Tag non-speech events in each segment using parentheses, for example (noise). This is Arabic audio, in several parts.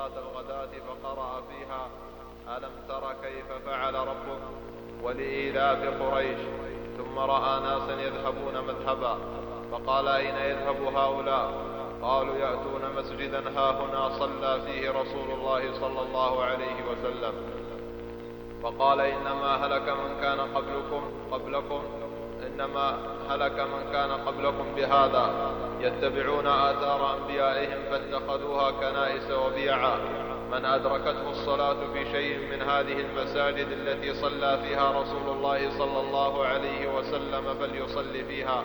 صلاة الغداة فقرأ فيها ألم تر كيف فعل ربك ولإيلاف قريش؟ ثم رأى ناسا يذهبون مذهبا فقال أين يذهب هؤلاء؟ قالوا يأتون مسجدا ها هنا صلى فيه رسول الله صلى الله عليه وسلم. فقال إنما هلك من كان قبلكم قبلكم. إنما هلك من كان قبلكم بهذا. يتبعون آثار أنبيائهم فاتخذوها كنائس وبيعا. من أدركته الصلاة في شيء من هذه المساجد التي صلى فيها رسول الله صلى الله عليه وسلم فليصلي فيها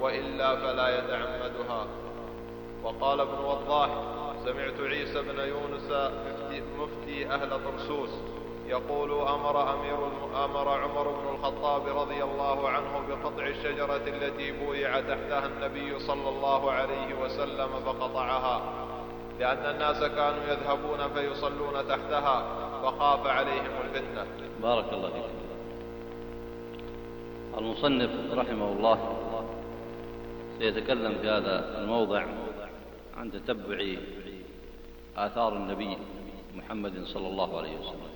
وإلا فلا يتعمدها. وقال ابن وضاح سمعت عيسى بن يونس مفتي أهل طرسوس. يقول أمر أمير أمر عمر بن الخطاب رضي الله عنه بقطع الشجرة التي بويع تحتها النبي صلى الله عليه وسلم فقطعها. لأن الناس كانوا يذهبون فيصلون تحتها فخاف عليهم الفتنة. بارك الله فيك. المصنف رحمه الله سيتكلم في هذا الموضع عن تتبع آثار النبي محمد صلى الله عليه وسلم.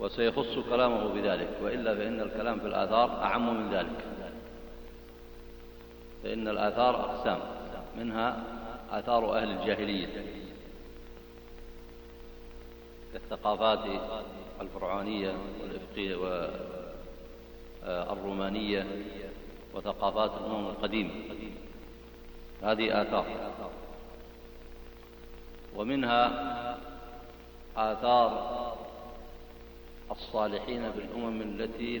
وسيخص كلامه بذلك وإلا فإن الكلام في الآثار أعم من ذلك. فإن الآثار أقسام منها آثار أهل الجاهلية كالثقافات الفرعونية والإفقية والرومانية وثقافات الأمم القديمة. هذه آثار. ومنها آثار الصالحين في الأمم التي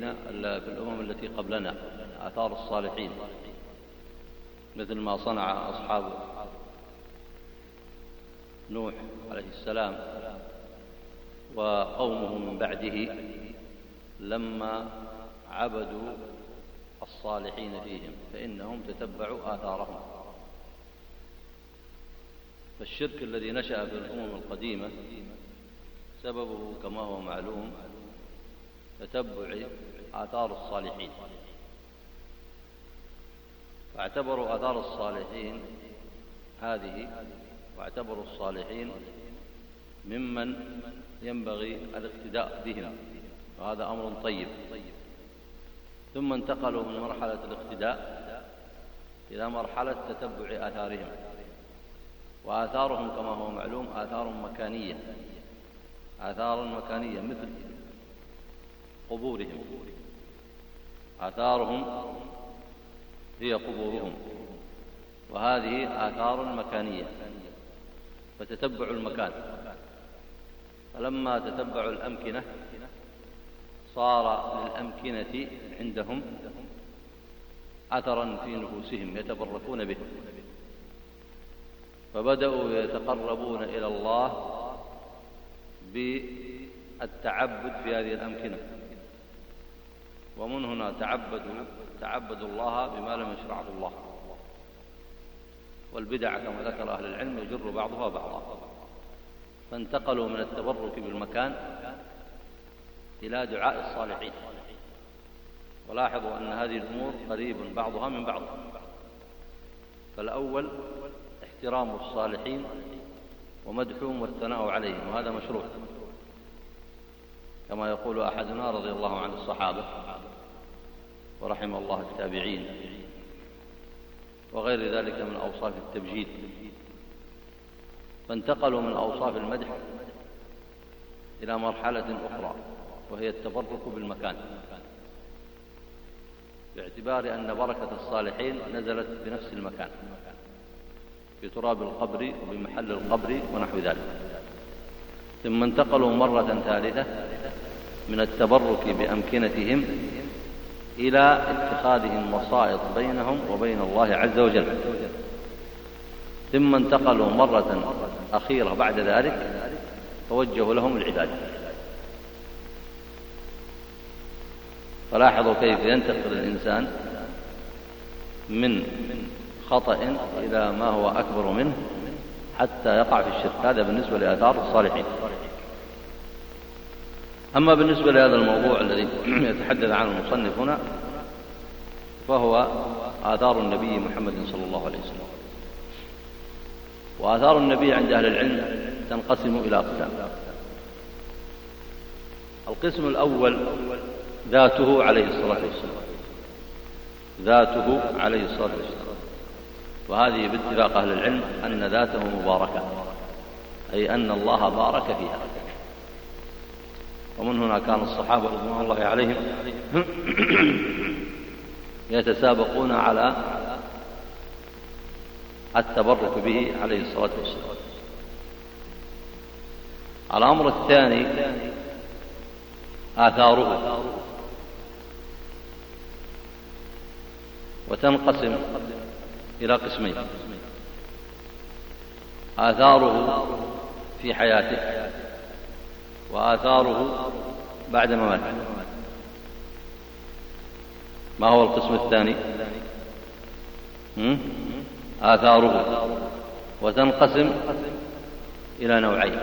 في الأمم التي قبلنا آثار الصالحين. مثل ما صنع أصحاب نوح عليه السلام وقومه من بعده لما عبدوا الصالحين فيهم فإنهم تتبعوا آثارهم. فالشرك الذي نشأ في الأمم القديمة سببه كما هو معلوم تتبع آثار الصالحين. فاعتبروا آثار الصالحين هذه واعتبروا الصالحين ممن ينبغي الاقتداء بهم وهذا أمر طيب. ثم انتقلوا من مرحلة الاقتداء إلى مرحلة تتبع آثارهم. وآثارهم كما هو معلوم آثار مكانية. آثار مكانية مثل قبورهم. آثارهم هي قبورهم. وهذه آثار مكانية فتتبع المكان. فلما تتبعوا الأمكنة صار للأمكنة عندهم أثرا في نفوسهم يتبركون به. فبدأوا يتقربون إلى الله بالتعبد في هذه الأمكنة. ومن هنا تعبدوا تعبدوا الله بما لم يشرعه الله. والبدع كما ذكر أهل العلم يجر بعضها بعضا. فانتقلوا من التبرك بالمكان إلى دعاء الصالحين. ولاحظوا أن هذه الأمور قريب بعضها من بعض. فالأول احترام الصالحين ومدحهم والثناء عليهم وهذا مشروع. كما يقول أحدنا رضي الله عن الصحابة ورحم الله التابعين. وغير ذلك من أوصاف التبجيل. فانتقلوا من أوصاف المدح إلى مرحلة أخرى وهي التبرك بالمكان. باعتبار أن بركة الصالحين نزلت بنفس المكان في تراب القبر وبمحل القبر ونحو ذلك. ثم انتقلوا مرة ثالثة من التبرك بأمكنتهم إلى اتخاذهم وسائط بينهم وبين الله عز وجل. ثم انتقلوا مرة أخيرة بعد ذلك فوجهوا لهم العبادة. فلاحظوا كيف ينتقل الإنسان من خطأ إلى ما هو أكبر منه حتى يقع في الشرك. هذا بالنسبة لآثار الصالحين. أما بالنسبة لهذا الموضوع الذي (clears throat) يتحدث عنه المصنف هنا فهو آثار النبي محمد صلى الله عليه وسلم. وآثار النبي عند أهل العلم تنقسم إلى أقسام. القسم الأول ذاته عليه الصلاة والسلام. ذاته عليه الصلاة والسلام. وهذه باتفاق أهل العلم أن ذاته مباركة أي أن الله بارك فيها. ومن هنا كان الصحابة رضوان الله عليهم يتسابقون على التبرك به عليه الصلاة والسلام. الأمر الثاني آثاره. وتنقسم إلى قسمين. آثاره في حياته. وآثاره بعد مماته. ما هو القسم الثاني؟ آثاره. وتنقسم إلى نوعين.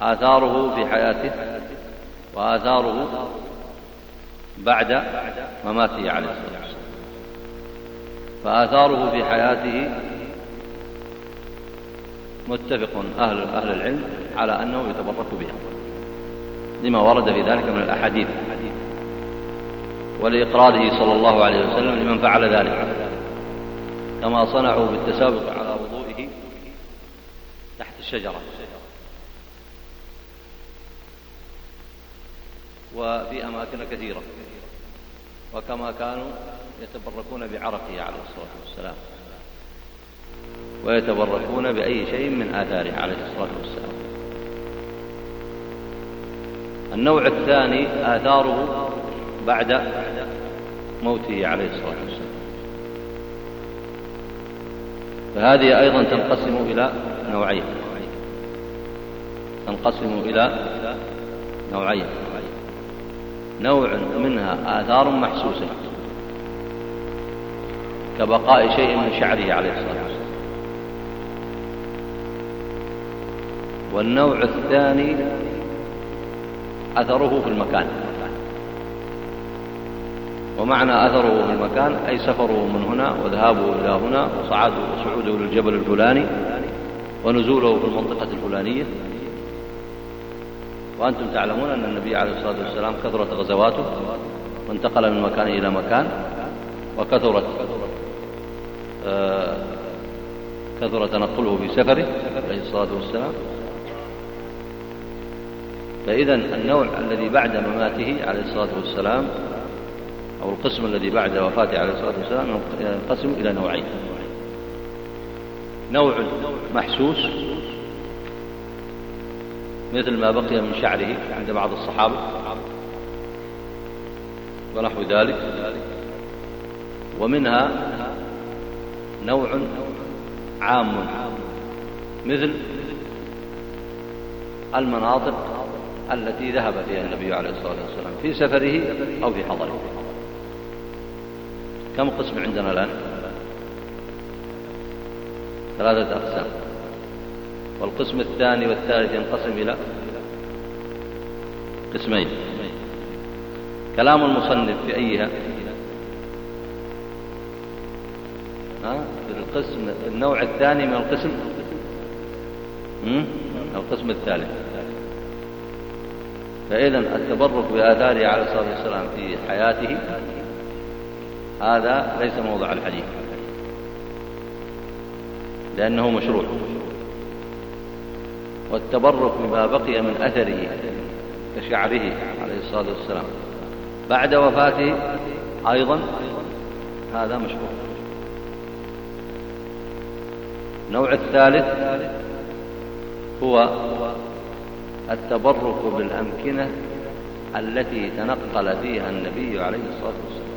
آثاره في حياته وآثاره بعد مماته عليه الصلاة والسلام. فآثاره في حياته متفق أهل, أهل العلم على أنه يتبرك بها. لما ورد في ذلك من الأحاديث ولإقراره صلى الله عليه وسلم لمن فعل ذلك. كما صنعوا بالتسابق على وضوئه تحت الشجرة. وفي أماكن كثيرة. وكما كانوا يتبركون بعرقه عليه الصلاة والسلام. ويتبركون بأي شيء من آثاره عليه الصلاة والسلام. النوع الثاني آثاره بعد موته عليه الصلاة والسلام. فهذه أيضا تنقسم إلى نوعين. تنقسم إلى نوعين. نوع منها آثار محسوسة كبقاء شيء من شعره عليه الصلاة والسلام. والنوع الثاني أثره في المكان. ومعنى أثره في المكان أي سفره من هنا وذهابه إلى هنا وصعاده وصعوده للجبل الفلاني ونزوله في المنطقة الفلانية. وأنتم تعلمون أن النبي عليه الصلاة والسلام كثرت غزواته وانتقل من مكان إلى مكان وكثرت آه كثر تنقله في سفره عليه الصلاة والسلام. فإذا النوع الذي بعد مماته عليه الصلاة والسلام أو القسم الذي بعد وفاته عليه الصلاة والسلام ينقسم إلى نوعين. نوع محسوس مثل ما بقي من شعره عند بعض الصحابة ونحو ذلك. ومنها نوع عام مثل المناطق التي ذهب فيها النبي عليه الصلاة والسلام في سفره أو في حضره. كم قسم عندنا الآن؟ ثلاثة أقسام. والقسم الثاني والثالث ينقسم إلى قسمين. كلام المصنف في أيها؟ ها؟ في القسم النوع الثاني من القسم؟ القسم الثالث. فإذا التبرك بآثاره عليه الصلاة والسلام في حياته هذا ليس موضع الحديث لأنه مشروع. والتبرك بما بقي من أثره كشعره عليه الصلاة والسلام بعد وفاته أيضا هذا مشروع. النوع الثالث هو التبرك بالأمكنة التي تنقل فيها النبي عليه الصلاة والسلام.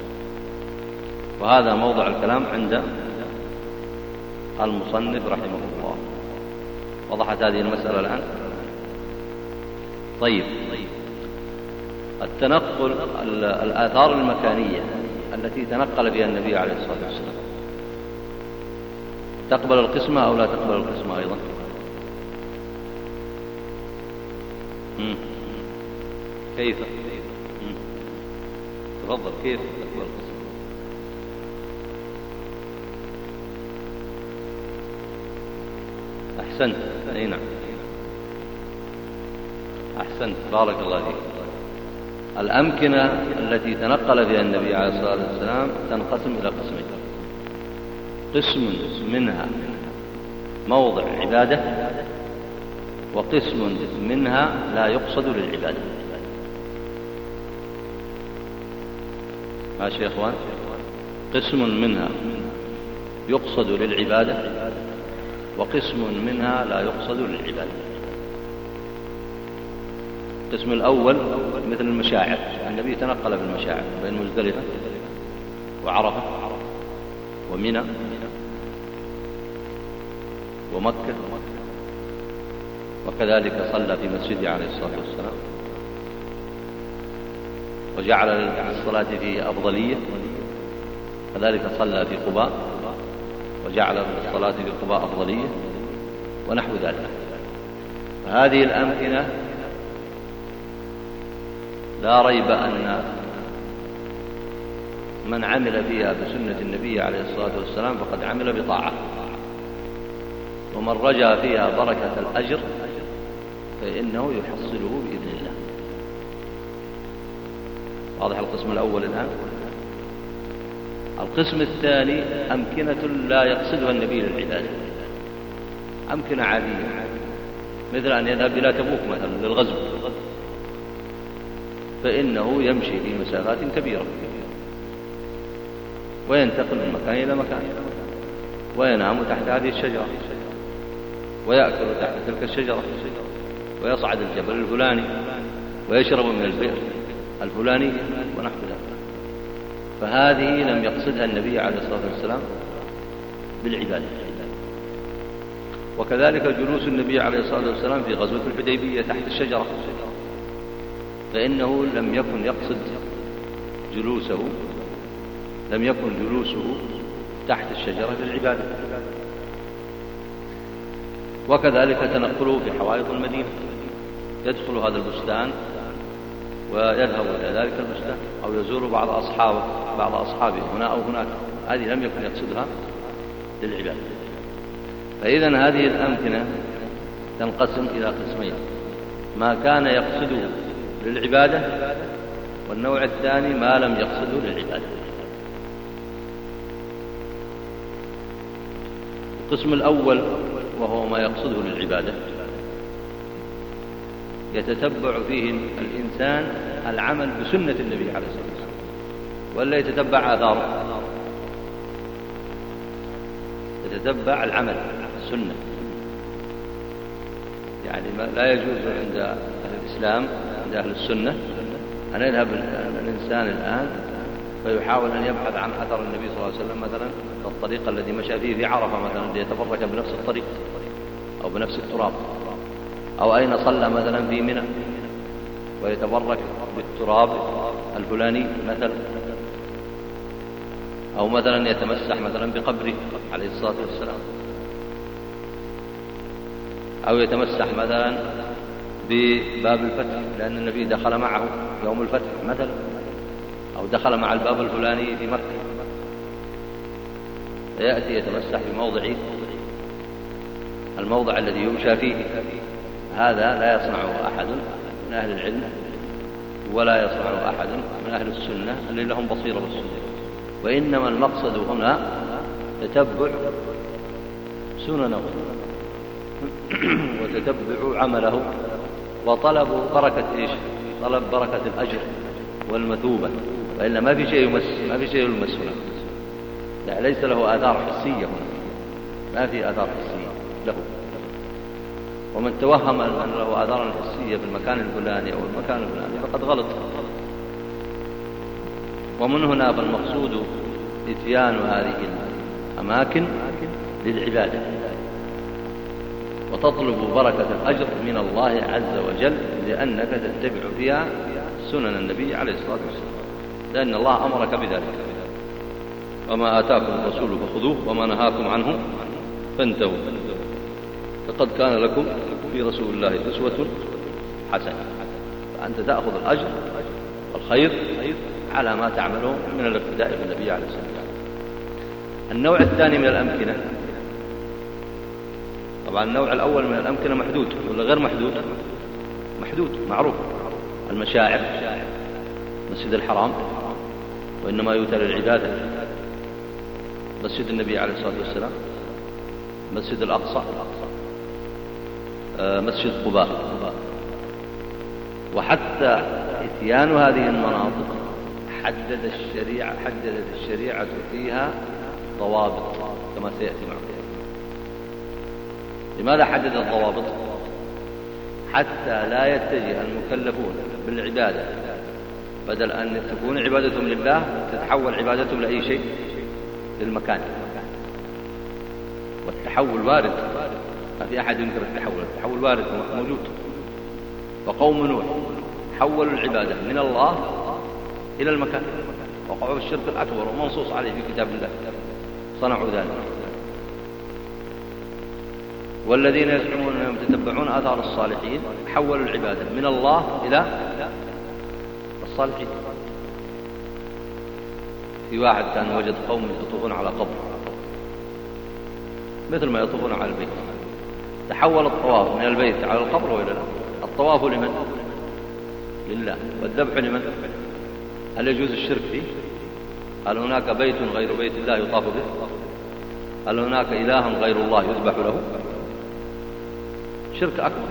وهذا موضع الكلام عند المصنف رحمه الله. وضحت هذه المسألة الآن. طيب. التنقل الآثار المكانية التي تنقل بها النبي عليه الصلاة والسلام. تقبل القسمة أو لا تقبل القسمة أيضا؟ كيف؟ تفضل. كيف تقبل القسم أحسنت. أي نعم. أحسنت. بارك الله فيك. الأمكنة التي تنقل فيها النبي عليه الصلاة والسلام تنقسم إلى قسمين. قسم منها موضع عبادة وقسم منها لا يقصد للعبادة ماشي يا إخوان؟ قسم منها يقصد للعبادة وقسم منها لا يقصد للعبادة القسم الأول مثل المشاعر النبي تنقل بالمشاعر بين مزدلفة وعرفة ومنى ومكة وكذلك صلى في مسجده عليه الصلاة والسلام. وجعل للصلاة فيه أفضلية. كذلك صلى في قباء. وجعل للصلاة في قباء أفضلية. ونحو ذلك. هذه الأمكنة لا ريب أن من عمل فيها بسنة النبي عليه الصلاة والسلام فقد عمل بطاعة. ومن رجا فيها بركة الأجر فإنه يحصله بإذن الله. واضح القسم الأول الآن؟ القسم الثاني أمكنة لا يقصدها النبي للعبادة. أمكنة عادية. مثل أن يذهب إلى تبوك مثلا للغزو. فإنه يمشي في مسافات كبيرة. وينتقل من مكان إلى مكان. وينام تحت هذه الشجرة. ويأكل تحت تلك الشجرة. ويصعد الجبل الفلاني ويشرب من البئر الفلاني ونحو ذلك. فهذه لم يقصدها النبي عليه الصلاة والسلام بالعبادة. وكذلك جلوس النبي عليه الصلاة والسلام في غزوة الحديبية تحت الشجرة. فإنه لم يكن يقصد جلوسه لم يكن جلوسه تحت الشجرة بالعبادة. وكذلك تنقله في حوائط المدينة. يدخل هذا البستان ويذهب إلى ذلك البستان أو يزور بعض أصحابه بعض أصحابه هنا أو هناك. هذه لم يكن يقصدها للعبادة فإذا هذه الأمكنة تنقسم إلى قسمين. ما كان يقصده للعبادة والنوع الثاني ما لم يقصده للعبادة. القسم الأول وهو ما يقصده للعبادة. يتتبع فيه الإنسان العمل بسنة النبي عليه الصلاة والسلام ولا يتتبع آثاره؟ يتتبع العمل السنة. يعني لا يجوز عند أهل الإسلام عند أهل السنة أن يذهب الإنسان الآن فيحاول أن يبحث عن أثر النبي صلى الله عليه وسلم مثلا الطريق الذي مشى فيه في عرفة مثلا ليتبرك بنفس الطريق أو بنفس التراب. أو أين صلى مثلا في منى؟ ويتبرك بالتراب الفلاني مثلا. أو مثلا يتمسح مثلا بقبره عليه الصلاة والسلام. أو يتمسح مثلا بباب الفتح لأن النبي دخل معه يوم الفتح مثلا. أو دخل مع الباب الفلاني في مكة. فيأتي يتمسح بموضع الموضع الذي يمشى فيه. هذا لا يصنعه أحد من أهل العلم ولا يصنعه أحد من أهل السنة اللي لهم بصيرة بالسنة وإنما المقصد هنا تتبع سننه وتتبع عمله وطلب بركة إيش؟ طلب بركة الأجر والمثوبة. وإلا ما في شيء يمس ما في شيء يلمس هنا. يعني ليس له آثار حسية هنا. ما في آثار حسية له. ومن توهم أن له آثارا حسية في المكان الفلاني أو المكان الفلاني فقد غلط. ومن هنا فالمقصود إتيان هذه الأماكن للعبادة. وتطلب بركة الأجر من الله عز وجل لأنك تتبع فيها سنن النبي عليه الصلاة والسلام. لأن الله أمرك بذلك. وما آتاكم الرسول فخذوه وما نهاكم عنه فانتهوا. لقد كان لكم في رسول الله أسوة حسنة. فأنت تأخذ الأجر والخير على ما تعمله من الاقتداء بالنبي عليه الصلاة والسلام. النوع الثاني من الأمكنة طبعا النوع الأول من الأمكنة محدود ولا غير محدود؟ محدود معروف. المشاعر مسجد الحرام وإنما يؤتى للعبادة مسجد النبي عليه الصلاة والسلام مسجد الأقصى. مسجد قباء. وحتى إتيان هذه المناطق حدد الشريعة حددت الشريعة فيها ضوابط كما سيأتي معكم. لماذا حددت الضوابط؟ حتى لا يتجه المكلفون بالعبادة بدل أن تكون عبادتهم لله تتحول عبادتهم لأي شيء؟ للمكان. والتحول وارد. ما في أحد ينكر التحول التحول وارد موجود. وقوم نوح حولوا العبادة من الله إلى المكان. وقعوا في الشرك الأكبر ومنصوص عليه في كتاب الله. صنعوا ذلك. والذين يزعمون أنهم يتتبعون آثار الصالحين حولوا العبادة من الله إلى الصالحين. في واحد كان وجد قوم يطوفون على قبر مثل ما يطوفون على البيت. تحول الطواف من البيت على القبر وإلى لا الطواف لمن؟ لله. والذبح لمن؟ هل يجوز الشرك فيه؟ هل هناك بيت غير بيت الله يطاف به؟ هل هناك إله غير الله يذبح له؟ شرك أكبر.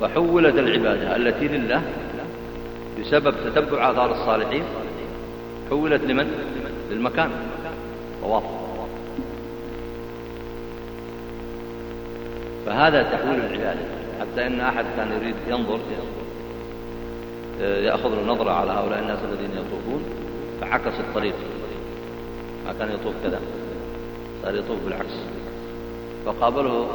فحولت العبادة التي لله بسبب تتبع آثار الصالحين حولت لمن؟ للمكان. طواف. فهذا تحويل العبادة. حتى إن أحد كان يريد ينظر يأخذ النظرة على هؤلاء الناس الذين يطوفون فعكس الطريق. ما كان يطوف كذا صار يطوف بالعكس. فقابله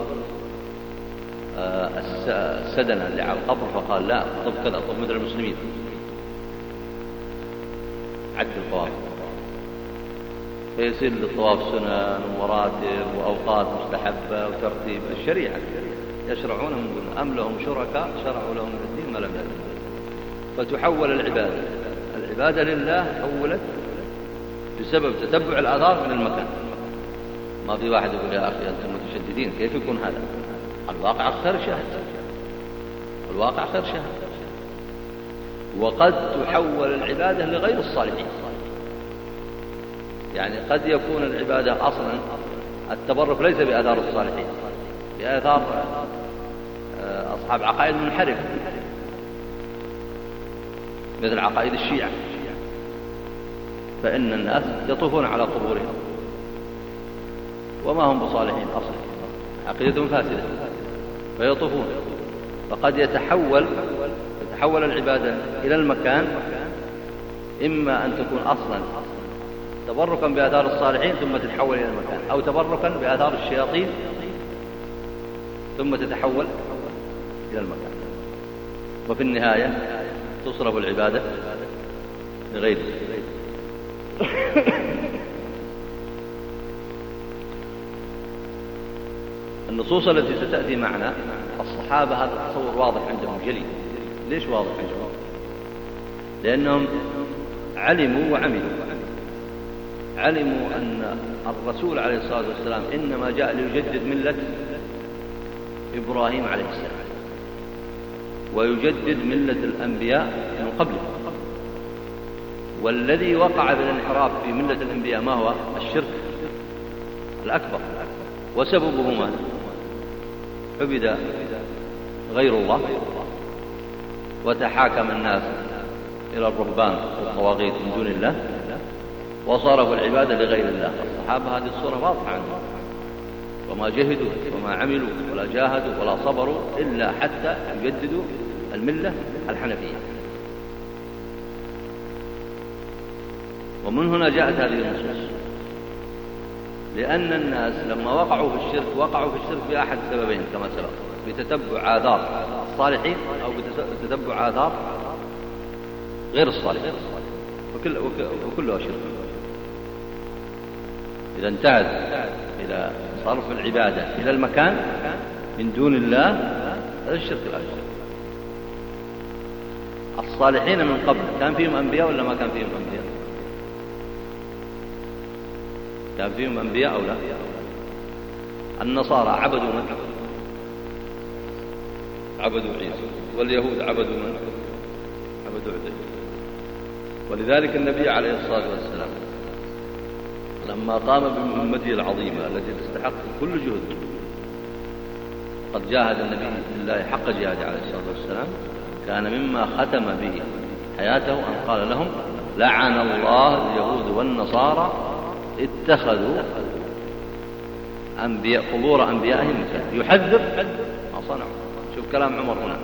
آه، السدنة اللي على القبر فقال لا طب كذا طب مثل المسلمين. عد الطواف فيصير للطواف سنن ومراتب وأوقات مستحبة وترتيب. الشريعة يشرعون من دون أم لهم شركاء شرعوا لهم من الدين ما لم يأتوا فتحول العبادة. العبادة لله حولت بسبب تتبع الآثار من المكان. ما في واحد يقول يا أخي أنتم متشددين كيف يكون هذا؟ الواقع خير شاهد الواقع خير شاهد وقد تحول العبادة لغير الصالحين. يعني قد يكون العبادة أصلا التبرك ليس بآثار الصالحين بآثار آه، أصحاب عقائد منحرفة مثل عقائد الشيعة فإن الناس يطوفون على قبورهم وما هم بصالحين أصلا عقيدتهم فاسدة فيطوفون فقد يتحول تتحول العبادة إلى المكان إما أن تكون أصلا تبركا بآثار الصالحين ثم تتحول إلى المكان. أو تبركا بآثار الشياطين ثم تتحول إلى المكان. وفي النهاية تصرف العبادة لغيره النصوص التي ستأتي معنا الصحابة هذا التصور واضح عندهم جلي ليش واضح عندهم؟ لأنهم علموا وعملوا. علموا أن الرسول عليه الصلاة والسلام إنما جاء ليجدد ملة إبراهيم عليه السلام ويجدد ملة الأنبياء من قبله. والذي وقع بالانحراف في ملة الأنبياء ما هو؟ الشرك الأكبر. وسببه ما عبد غير الله وتحاكم الناس إلى الرهبان والطواغيت من دون الله. وصرفوا العبادة لغير الله. الصحابة هذه الصورة واضحة عنهم وما جهدوا وما عملوا ولا جاهدوا ولا صبروا إلا حتى يجددوا الملة الحنفية. ومن هنا جاءت هذه النصوص. لأن الناس لما وقعوا في الشرك وقعوا في الشرك بأحد سببين كما سبق. بتتبع آثار الصالحين أو بتتبع آثار غير الصالحين. وكل وكلها شرك. إذا انتهت إلى صرف العبادة إلى المكان من دون الله هذا الشرك الأكبر. الصالحين من قبل كان فيهم أنبياء ولا ما كان فيهم أنبياء؟ كان فيهم أنبياء أو لا؟ النصارى عبدوا من؟ عبدوا عيسى واليهود عبدوا من؟ عبدوا عزيز ولذلك النبي عليه الصلاة والسلام لما قام بمهمته العظيمة التي تستحق كل جهد قد جاهد النبي بالله حق جهاده عليه الصلاة والسلام كان مما ختم به حياته أن قال لهم لعن الله اليهود والنصارى اتخذوا أنبياء قبور أنبيائهم يحذر ما صنعوا. شوف كلام عمر هنا.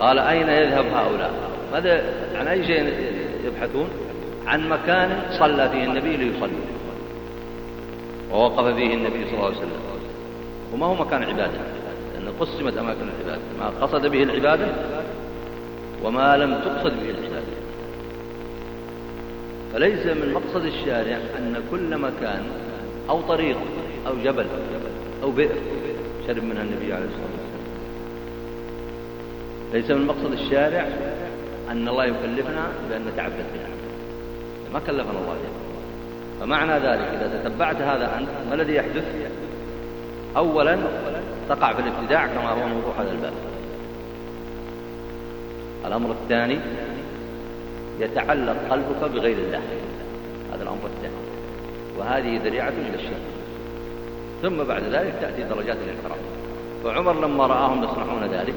قال أين يذهب هؤلاء؟ ماذا عن أي شيء يبحثون؟ عن مكان صلى فيه النبي ليصلي. ووقف فيه النبي صلى الله عليه وسلم. وما هو مكان عبادة؟ لأن قسمت أماكن العبادة. ما قصد به العبادة وما لم تقصد به العبادة. فليس من مقصد الشارع أن كل مكان أو طريق أو جبل أو بئر شرب منها النبي عليه الصلاة والسلام. ليس من مقصد الشارع أن الله يكلفنا بأن نتعبد بها ما كلفنا الله بها فمعنى ذلك إذا تتبعت هذا أنت ما الذي يحدث؟ أولا تقع في الابتداع كما هو موضوع هذا الباب. الأمر الثاني يتعلق قلبك بغير الله. هذا الأمر الثاني. وهذه ذريعة إلى الشرك. ثم بعد ذلك تأتي درجات الانحراف. فعمر لما رآهم يصنعون ذلك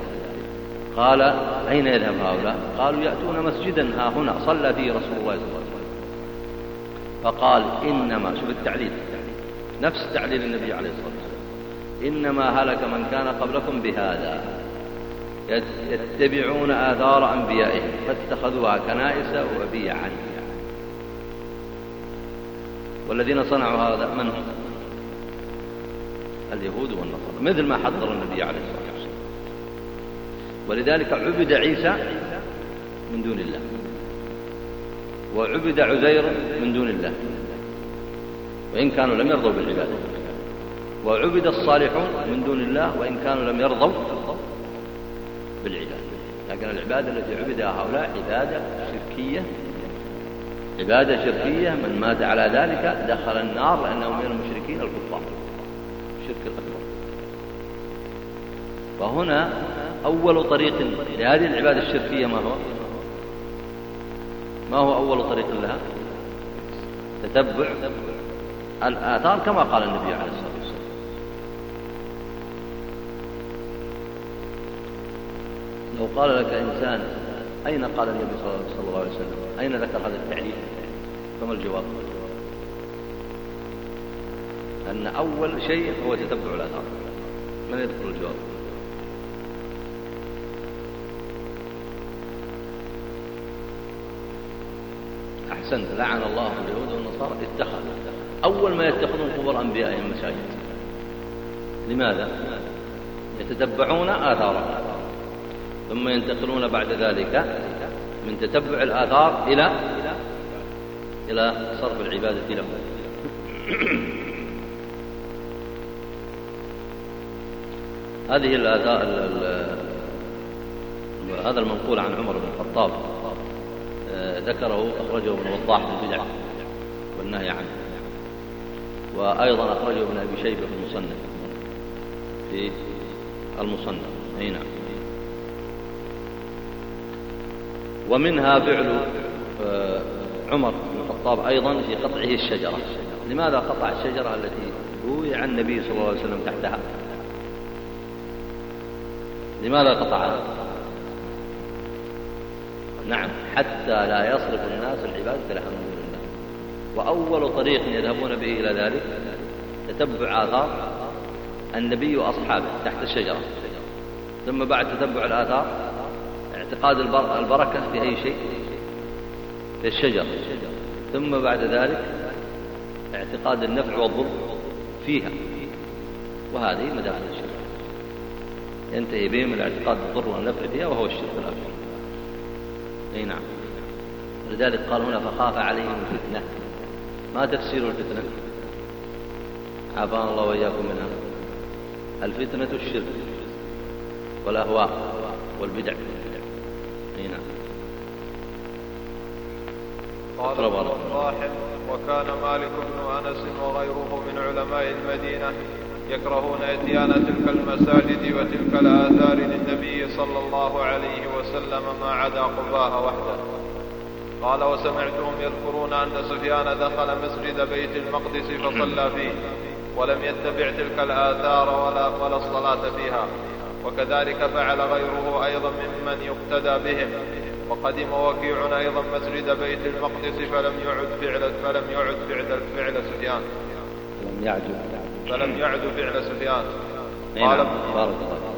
قال أين يذهب هؤلاء؟ قالوا يأتون مسجدا ها هنا صلى فيه رسول الله صلى الله عليه وسلم. فقال إنما شوف التعليل نفس تعليل النبي عليه الصلاة والسلام. إنما هلك من كان قبلكم بهذا. يتبعون آثار أنبيائهم فاتخذوها كنائس وبيعا. والذين صنعوا هذا من هم؟ اليهود والنصارى مثل ما حضر النبي عليه الصلاة والسلام. ولذلك عبد عيسى من دون الله. وعبد عزير من دون الله. وإن كانوا لم يرضوا بالعبادة. وعبد الصالحون من دون الله وإن كانوا لم يرضوا بالعبادة. لكن العبادة التي عبدها هؤلاء عبادة شركية. عبادة شركية من مات على ذلك دخل النار لأنه من المشركين الكفار. الشرك الأكبر. فهنا أول طريق لهذه العبادة الشركية ما هو؟ ما هو أول طريق لها؟ تتبع الآثار كما قال النبي عليه الصلاة والسلام. لو قال لك إنسان أين قال النبي صلى الله عليه وسلم؟ أين ذكر هذا التعليل؟ فما الجواب؟ أن أول شيء هو تتبع الآثار. من يذكر الجواب؟ أحسنت لعن الله اليهود والنصارى اتخذوا. أول ما يتخذون قبور أنبيائهم مساجد لماذا؟ يتتبعون آثارهم. ثم ينتقلون بعد ذلك من تتبع الآثار إلى إلى صرف العبادة له هذه الآثار هذا المنقول عن عمر بن الخطاب. ذكره أخرجه ابن وضاح في البدع والنهي عنه. وأيضا أخرجه ابن أبي شيبة في المصنف. في المصنف. أي نعم. ومنها فعل آه، عمر بن الخطاب أيضا في قطعه الشجرة. لماذا قطع الشجرة التي بويع النبي صلى الله عليه وسلم تحتها؟ لماذا قطعها؟ نعم. حتى لا يصرف الناس العبادة من الله وأول طريق يذهبون به إلى ذلك تتبع آثار النبي وأصحابه تحت الشجرة. ثم بعد تتبع الآثار اعتقاد البركة في أي شيء؟ في الشجر ثم بعد ذلك اعتقاد النفع والضر فيها. وهذه مداخل الشرك ينتهي بهم الاعتقاد الضر والنفع فيها وهو الشرك الأكبر. أي نعم. لذلك قال هنا فخاف عليهم الفتنة. ما تفسير الفتنة؟ عافانا الله وإياكم منها. الفتنة الشرك والأهواء والبدع. نعم. قال ابن وكان مالك بن أنس وغيره من علماء المدينة يكرهون إتيان تلك المساجد وتلك الآثار للنبي صلى الله عليه وسلم ما عدا قباء وحده. قال وسمعتهم يذكرون أن سفيان دخل مسجد بيت المقدس فصلى فيه ولم يتبع تلك الآثار ولا, ولا الصلاة فيها. وكذلك فعل غيره أيضا ممن يقتدى بهم. وقدم وكيع أيضا مسجد بيت المقدس فلم يعد فعل فلم يعد فعل فعل سفيان. فلم يعد فلم يعد فعل سفيان نعم. قال بارك الله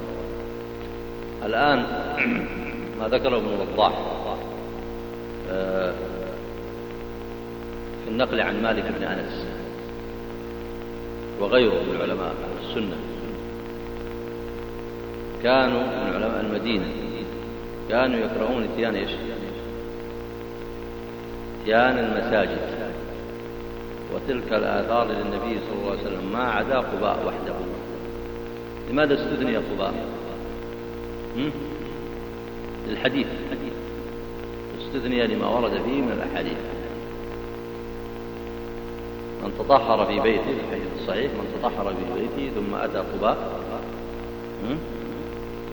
الآن ما ذكره ابن وضاح آه، في النقل عن مالك بن أنس وغيره من علماء السنة كانوا من علماء المدينة كانوا يكرهون إتيان إيش؟ إتيان المساجد وتلك الآثار للنبي صلى الله عليه وسلم. ما عدا قباء وحده. لماذا استثني قباء؟ للحديث. استثني لما ورد فيه من الأحاديث. من تطهر في بيته الحديث الصحيح من تطهر في بيته ثم أتى قباء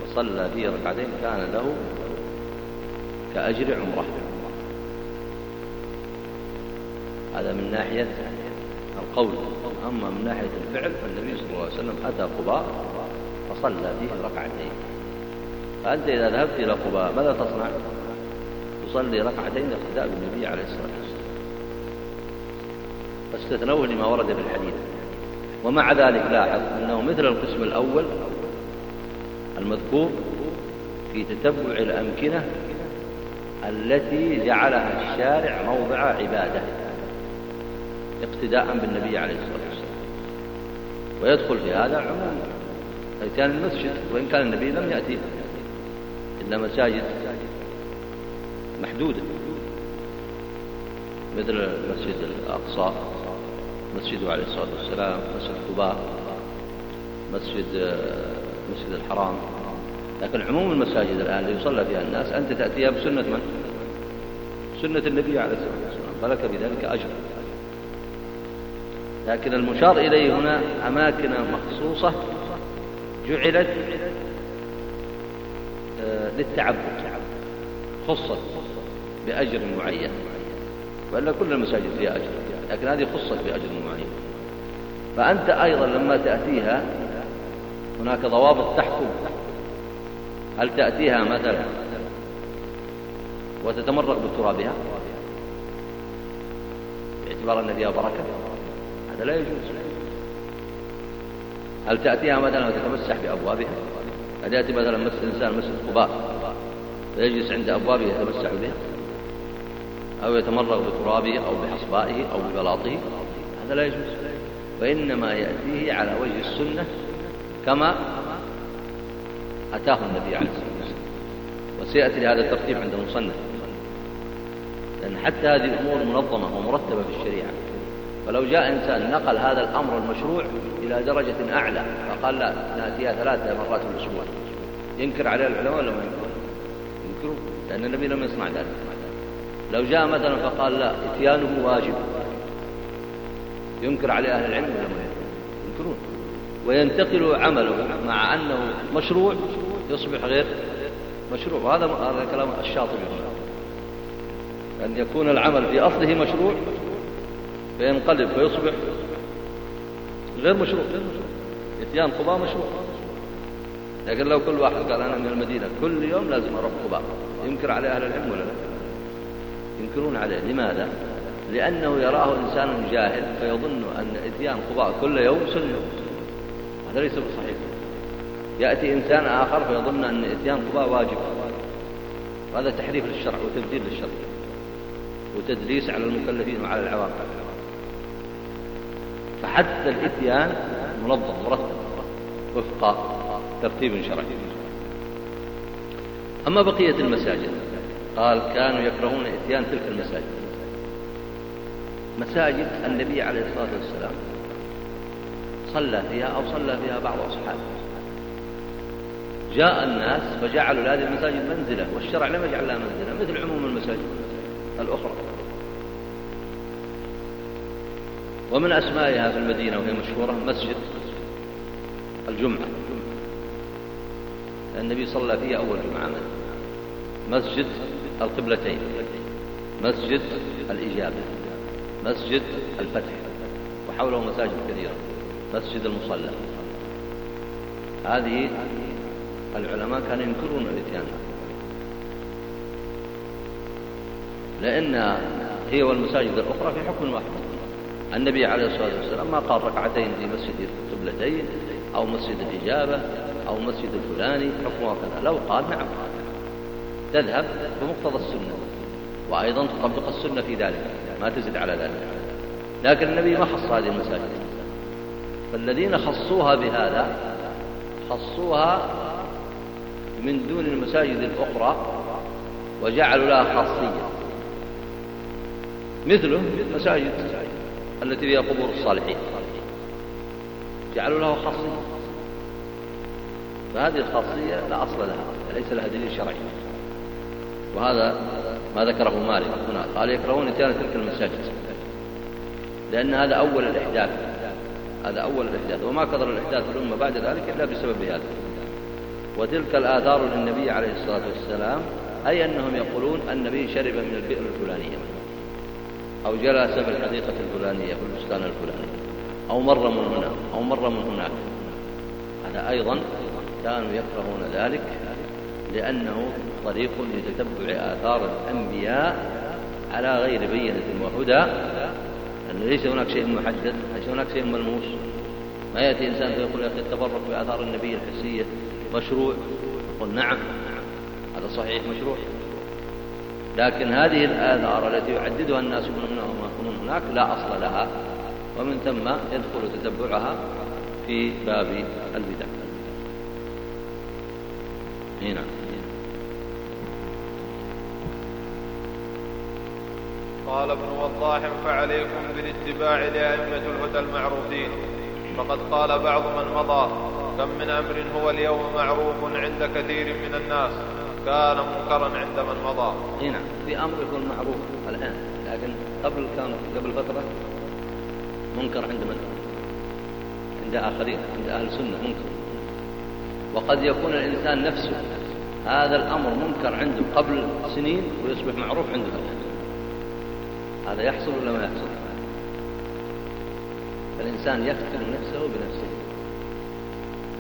وصلى فيه ركعتين كان له كأجر عمرة. هذا من ناحية القول. أما من ناحية الفعل فالنبي صلى الله عليه وسلم أتى قباء فصلى فيه ركعتين. فأنت إذا ذهبت إلى قباء ماذا تصنع؟ تصلي ركعتين اقتداء بالنبي عليه الصلاة والسلام. فاستثنوه لما ورد في الحديث. ومع ذلك لاحظ أنه مثل القسم الأول المذكور في تتبع الأمكنة التي جعلها الشارع موضع عبادة. اقتداء بالنبي عليه الصلاة والسلام. ويدخل في هذا عموم كان المسجد وإن كان النبي لم يأتي. إلا مساجد محدودة. مثل مسجد الأقصى مسجده عليه الصلاة والسلام مسجد قباء مسجد مسجد الحرام. لكن عموم المساجد الآن اللي يصلى فيها الناس أنت تأتيها بسنة من؟ سنة النبي عليه الصلاة والسلام. فلك بذلك أجر. لكن المشار إليه هنا أماكن مخصوصة جعلت آه، للتعبد خصت بأجر معين. وإلا كل المساجد فيها أجر لكن هذه خصت بأجر معين. فأنت أيضا لما تأتيها هناك ضوابط تحكم. هل تأتيها مثلا وتتمرق بترابها باعتبار أن فيها بركة. هذا لا يجوز. هل تأتيها مثلا وتتمسح بأبوابها؟ هل يأتي مثلا مسجد إنسان مسجد قباء ويجلس عند أبوابه يتمسح بها؟ أو يتمرغ بترابه أو بحصبائه أو ببلاطه؟ هذا لا يجوز. وإنما يأتيه على وجه السنة كما أتاه النبي عليه الصلاة والسلام. وسيأتي لهذا الترتيب عند المصنف. لأن حتى هذه الأمور منظمة ومرتبة في الشريعة. فلو جاء إنسان نقل هذا الأمر المشروع إلى درجة أعلى فقال لا نأتيها ثلاثة مرات في الأسبوع. ينكر عليه العلماء ولا ما ينكرون ينكرون لأن النبي لم يصنع ذلك. لو جاء مثلا فقال لا إتيانه واجب. ينكر عليه أهل العلم ولا ما ينكرون. وينتقل عمله مع أنه مشروع يصبح غير مشروع. وهذا هذا كلام الشاطبي. أن يكون العمل في أصله مشروع فينقلب فيصبح غير مشروع. إتيان قباء مشروع. لكن لو كل واحد قال أنا من المدينة كل يوم لازم أروح قباء ينكر عليه أهل العلم ولا لا؟ ينكرون عليه. لماذا؟ لأنه يراه إنسان جاهل فيظن أن إتيان قباء كل يوم سنة هذا ليس بصحيح. يأتي إنسان آخر فيظن أن إتيان قباء واجب. وهذا تحريف للشرع وتبديل للشرع وتدليس على المكلفين وعلى العوام. فحتى الإتيان منظم مرتب وفق ترتيب شرعي. أما بقية المساجد قال كانوا يكرهون إتيان تلك المساجد. مساجد النبي عليه الصلاة والسلام صلى فيها أو صلى فيها بعض أصحابه. جاء الناس فجعلوا لهذه المساجد منزلة والشرع لم يجعل لها منزلة مثل عموم المساجد الأخرى. ومن أسمائها في المدينة وهي مشهورة مسجد الجمعة. النبي صلى فيها أول جمعة مسجد القبلتين. مسجد الإجابة. مسجد الفتح. وحوله مساجد كثيرة. مسجد المصلى. هذه العلماء كانوا ينكرون الإتيان. لأن هي والمساجد الأخرى في حكم واحد. النبي عليه الصلاة والسلام ما قال ركعتين في مسجد القبلتين أو مسجد الإجابة أو مسجد الفلاني حكمه كذا. لو قال نعم. تذهب بمقتضى السنة. وأيضا تطبق السنة في ذلك. ما تزد على ذلك. لكن النبي ما خص هذه المساجد. فالذين خصوها بهذا خصوها من دون المساجد الأخرى وجعلوا لها خاصية. مثله المساجد التي فيها قبور الصالحين. جعلوا له خاصية. فهذه الخاصية لا أصل لها ليس لها دليل شرعي. وهذا ما ذكره مالك هنا. قال يكرهون إتيان تلك المساجد. لأن هذا أول الإحداث. هذا أول الإحداث. وما كثر الإحداث الأمة بعد ذلك إلا بسبب هذا. وتلك الآثار للنبي عليه الصلاة والسلام أي أنهم يقولون النبي شرب من البئر الفلانية. أو جلس في الحديقة الفلانية في البستان الفلاني أو مر من هنا أو مر من هناك. هذا أيضا كانوا يكرهون ذلك لأنه طريق لتتبع آثار الأنبياء على غير بينة وهدى. أن ليس هناك شيء محدد ليس هناك شيء ملموس. ما يأتي إنسان فيقول يا أخي التبرك بآثار النبي الحسية مشروع؟ يقول نعم. هذا صحيح مشروع. لكن هذه الآثار التي يعددها الناس من هناك لا أصل لها ومن ثم يدخل تتبعها في باب البدع. هنا. قال ابن وضاح فعليكم بالاتباع لأئمة الهدى المعروفين. فقد قال بعض من مضى كم من أمر هو اليوم معروف عند كثير من الناس. كان منكرا عند من مضى. اي نعم في أمر يكون معروف الآن لكن قبل كان قبل فترة منكر عند من؟ عند آخرين عند أهل السنة منكر. وقد يكون الإنسان نفسه هذا الأمر منكر عنده قبل سنين ويصبح معروف عنده الآن. هذا يحصل ولا ما يحصل؟ الإنسان يفتن نفسه بنفسه.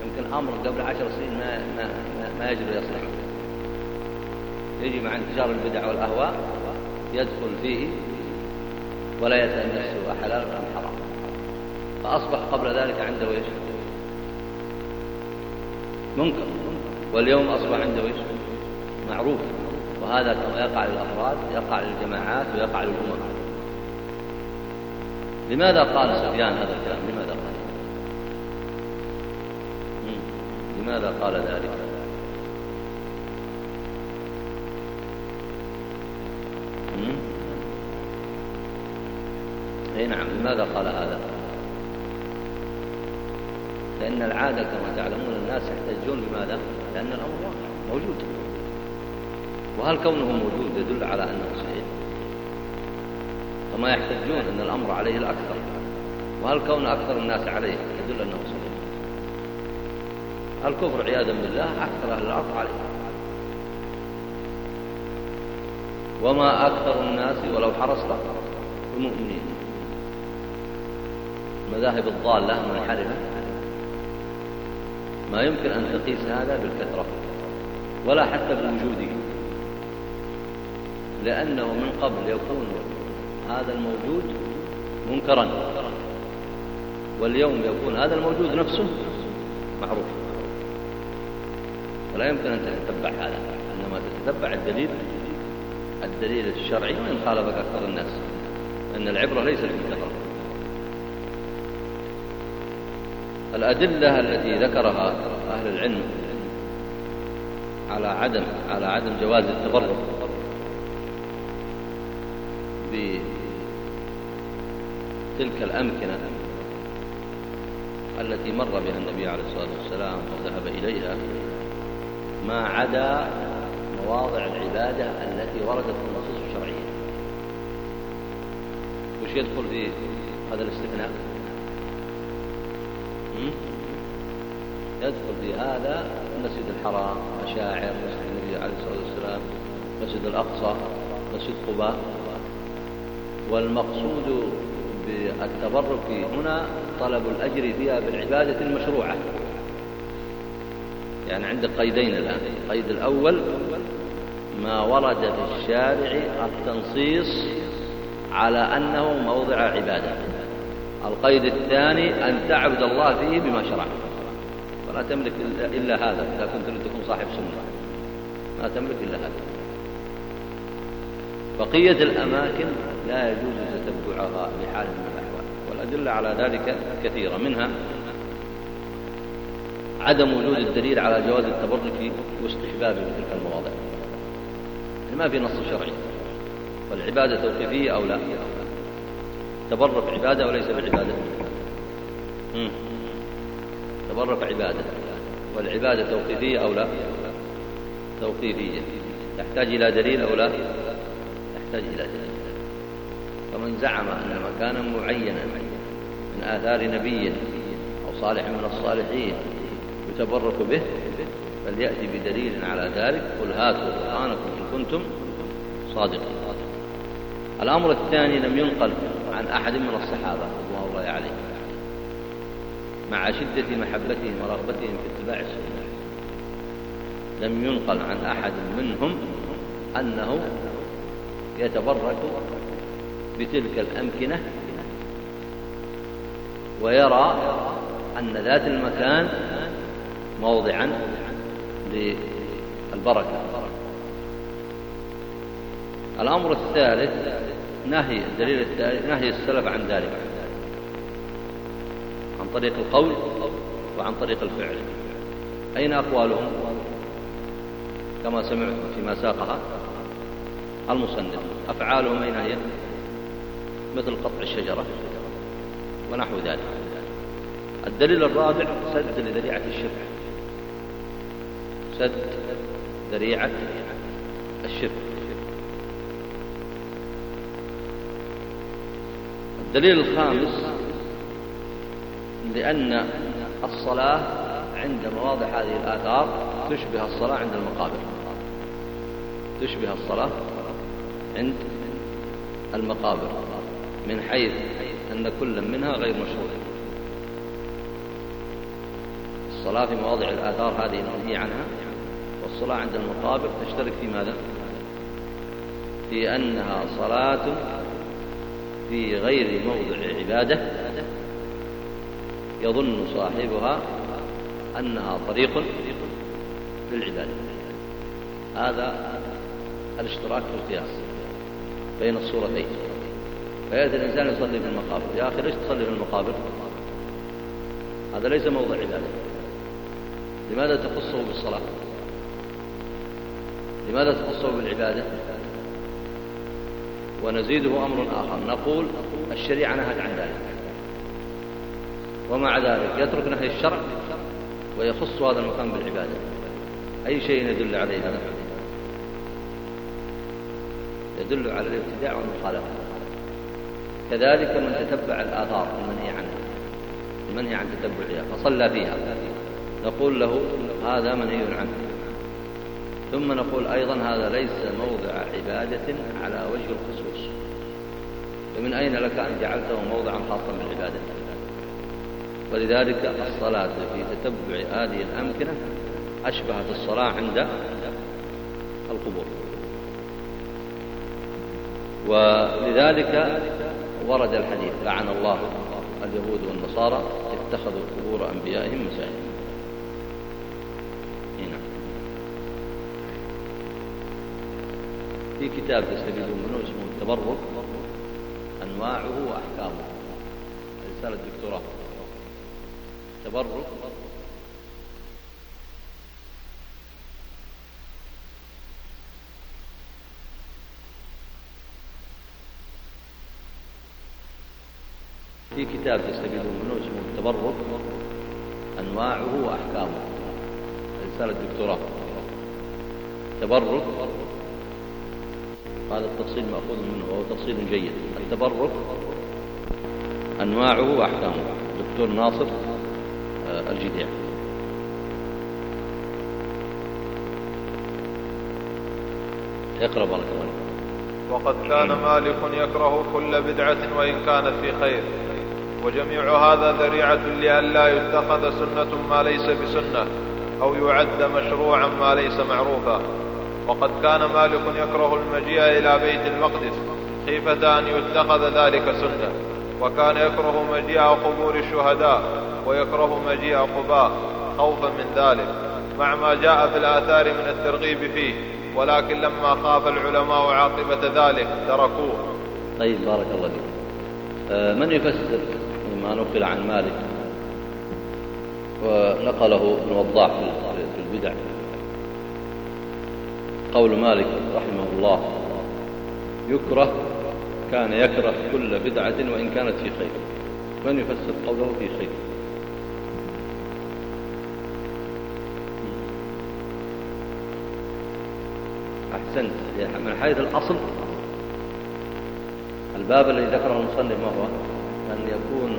يمكن أمر قبل عشر سنين ما ما ما يجري يصلح. يجي مع انتشار البدع والأهواء يدخل فيه ولا يسأل نفسه أحلال أم حرام. فأصبح قبل ذلك عنده إيش منكر. واليوم أصبح عنده إيش معروف. وهذا كما يقع للأفراد يقع للجماعات ويقع للأمم. لماذا قال سفيان هذا الكلام؟ لماذا قال؟ لماذا قال ذلك؟ اي نعم. لماذا قال هذا؟ لأن العادة كما تعلمون الناس يحتجون بماذا؟ لأن الأمر واقع موجود. وهل كونه موجود يدل على أنه صحيح؟ فما يحتجون أن الأمر عليه الأكثر. وهل كون أكثر الناس عليه يدل أنه صحيح؟ الكفر عياذا بالله أكثر أهل الأرض عليه. وما أكثر الناس ولو حرصت المؤمنين المذاهب الضالة المنحرفة ما يمكن أن تقيس هذا بالكثرة ولا حتى بوجوده. لأنه من قبل يكون هذا الموجود منكرا. واليوم يكون هذا الموجود نفسه معروف. ولا يمكن أن تتبع هذا. إنما تتبع الدليل. الدليل الشرعي وإن خالفك أكثر الناس. أن العبرة ليست بالكثرة الأدلة التي ذكرها أهل العلم على عدم على عدم جواز التبرك بتلك الأمكنة التي مر بها النبي عليه الصلاة والسلام وذهب إليها ما عدا مواضع العبادة التي وردت في النصوص الشرعية. وش يدخل في هذا الاستثناء؟ يدخل في هذا المسجد الحرام مشاعر مسجد النبي عليه الصلاة والسلام مسجد الأقصى مسجد قباء. والمقصود بالتبرك هنا طلب الأجر فيها بالعبادة المشروعة. يعني عندك قيدين الآن. القيد الأول ما ورد في الشارع التنصيص على أنه موضع عبادة. القيد الثاني أن تعبد الله فيه بما شرع. ولا تملك إلا هذا إذا كنت تكون صاحب سنة. ما تملك إلا هذا. بقية الأماكن لا يجوز تتبعها بحال من الأحوال والأدلة على ذلك كثيرة. منها عدم وجود الدليل على جواز التبرك واستحبابه في تلك المواضع. ما في نص شرعي. والعبادة توقيفية أو لا؟ تبرك عبادة وليس بعبادة. تبرك عبادة. والعبادة توقيفية أو لا؟ توقيفية. تحتاج إلى دليل أو لا؟ تحتاج إلى دليل. فمن زعم أن مكانا معينا من آثار نبي أو صالح من الصالحين يتبرك به فليأتي بدليل على ذلك. قل هاتوا برهانكم إن كنتم صادقين. الأمر الثاني لم ينقل عن أحد من الصحابة رضوان الله عليهم. مع شدة محبتهم ورغبتهم في اتباع السنة. لم ينقل عن أحد منهم أنه يتبرك بتلك الأمكنة ويرى أن ذات المكان موضعا للبركة. الأمر الثالث نهي الدليل الثالث نهي السلف عن ذلك. طريق القول وعن طريق الفعل. أين أقوالهم؟ كما سمعتم فيما ساقها المصنف أفعالهم أين هي؟ مثل قطع الشجرة ونحو ذلك. الدليل الرابع سد لذريعة الشرك. سد ذريعة الشرك. الدليل الخامس لأن الصلاة عند مواضع هذه الآثار تشبه الصلاة عند المقابر تشبه الصلاة عند المقابر من حيث أن كل منها غير مشروع الصلاة في مواضع الآثار هذه المنهي عنها والصلاة عند المقابر تشترك في ماذا؟ في أنها صلاة في غير موضع عبادة يظن صاحبها أنها طريق للعبادة. هذا الاشتراك في القياس بين الصورتين. فيأتي الإنسان يصلي في المقابر. يا أخي ليش تصلي في المقابر؟ هذا ليس موضع عبادة. لماذا تخصه بالصلاة؟ لماذا تخصه بالعبادة؟ ونزيده أمر آخر. نقول الشريعة نهت عن ذلك. ومع ذلك يترك نهي الشرع ويخص هذا المكان بالعبادة. أي شيء يدل عليه هذا يدل على الابتداع والمخالفة. كذلك من تتبع الآثار المنهي عنها المنهي عن تتبعها فصلى فيها. نقول له هذا منهي عنه. ثم نقول أيضا هذا ليس موضع عبادة على وجه الخصوص. فمن أين لك أن جعلته موضعا خاصا بالعبادة؟ ولذلك الصلاة في تتبع هذه الأمكنة أشبهت الصلاة عند القبور. ولذلك ورد الحديث لعن الله اليهود والنصارى اتخذوا قبور أنبيائهم مساجد. في كتاب تستفيدون منه اسمه التبرك أنواعه وأحكامه. رسالة دكتوراه تبرك في كتاب تستفيدون منه اسمه التبرك أنواعه وأحكامه. رسالة دكتوراه تبرك هذا التفصيل مأخوذ منه وهو تفصيل جيد. التبرك أنواعه وأحكامه. دكتور ناصر. الجذع اقرأ بارك الله وقد كان مالك يكره كل بدعة وإن كانت في خير وجميع هذا ذريعة لئلا يتخذ سنة ما ليس بسنة أو يعد مشروعا ما ليس معروفا. وقد كان مالك يكره المجيء إلى بيت المقدس خيفة أن يتخذ ذلك سنة وكان يكره مجيء قبور الشهداء ويكره مجيء قباء خوفا من ذلك. مع ما جاء في الآثار من الترغيب فيه ولكن لما خاف العلماء عاقبة ذلك تركوه. طيب بارك الله فيك. آه، من يفسر مما نقل عن مالك؟ ونقله ابن وضاح في البدع. قول مالك رحمه الله يكره كان يكره كل بدعة وإن كانت في خير. من يفسر قوله في خير؟ أحسنت من حيث الأصل. الباب الذي ذكره المصنف ما هو؟ أن يكون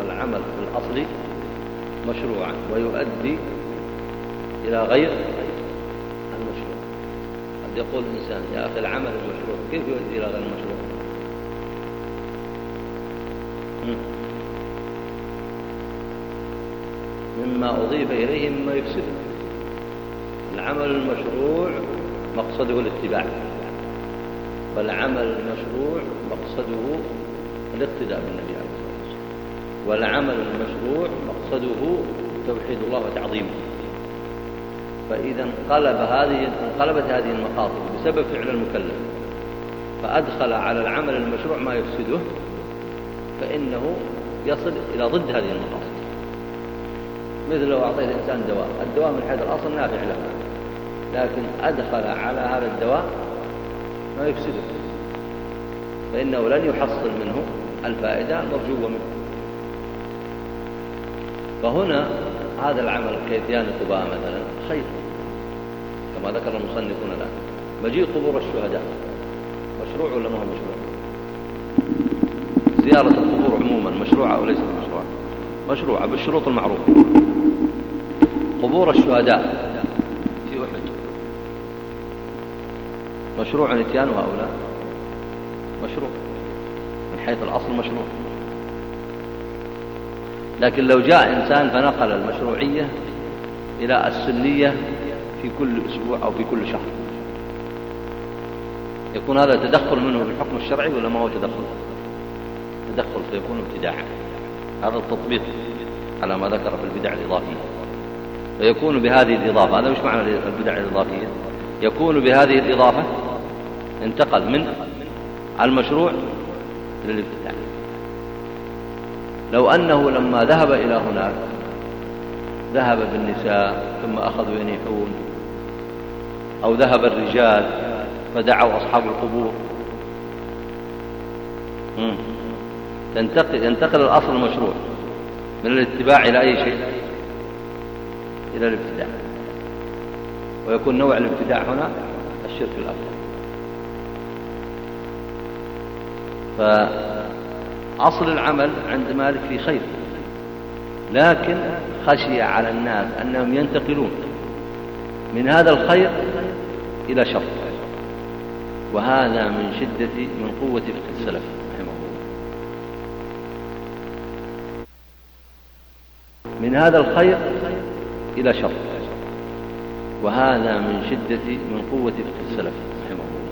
العمل في الأصل مشروعا ويؤدي إلى غير المشروع. قد يقول الإنسان يا أخي العمل المشروع كيف يؤدي إلى غير المشروع؟ مما أضيف إليه مما يفسده. العمل المشروع مقصده الاتباع. والعمل المشروع مقصده الاقتداء بالنبي عليه الصلاة والسلام. والعمل المشروع مقصده توحيد الله وتعظيمه. فإذا انقلب هذه انقلبت هذه المقاصد بسبب فعل المكلف فأدخل على العمل المشروع ما يفسده فإنه يصل إلى ضد هذه المقاصد مثل لو أعطيت الإنسان دواء الدواء من حيث الأصل نافع له. لكن أدخل على هذا الدواء ما يفسده. فإنه لن يحصل منه الفائدة المرجوة منه. فهنا هذا العمل كيتيان قباء مثلا؟ خير كما ذكر المصنفون الآن. مجيء قبور الشهداء. مشروع ولا ما هو مشروع؟ زيارة القبور عموما مشروعة أو ليست مشروعة مشروعة بالشروط المعروفة. قبور الشهداء في أحد مشروع اتيان هؤلاء مشروع. من حيث الأصل مشروع. لكن لو جاء إنسان فنقل المشروعية إلى السنية في كل أسبوع أو في كل شهر. يكون هذا تدخل منه في الحكم الشرعي ولا ما هو تدخل؟ تدخل فيكون ابتداعا. هذا التطبيق على ما ذكر في البدع الإضافية. فيكون بهذه الإضافة هذا مش معنى البدع الإضافية. يكون بهذه الإضافة انتقل من المشروع إلى الابتداع لو أنه لما ذهب إلى هناك ذهب بالنساء ثم أخذوا ينيحون أو ذهب الرجال فدعوا أصحاب القبور. ينتقل, ينتقل الأصل المشروع من الاتباع إلى أي شيء؟ إلى الابتداع ويكون نوع الابتداع هنا الشرك الأكبر. فأصل العمل عند مالك في خير لكن خشي على الناس أنهم ينتقلون من هذا الخير إلى شر وهذا من شدة من قوة فقه السلف رحمه الله. من هذا الخير إلى شر وهذا من شدة من قوة فقه السلف رحمه الله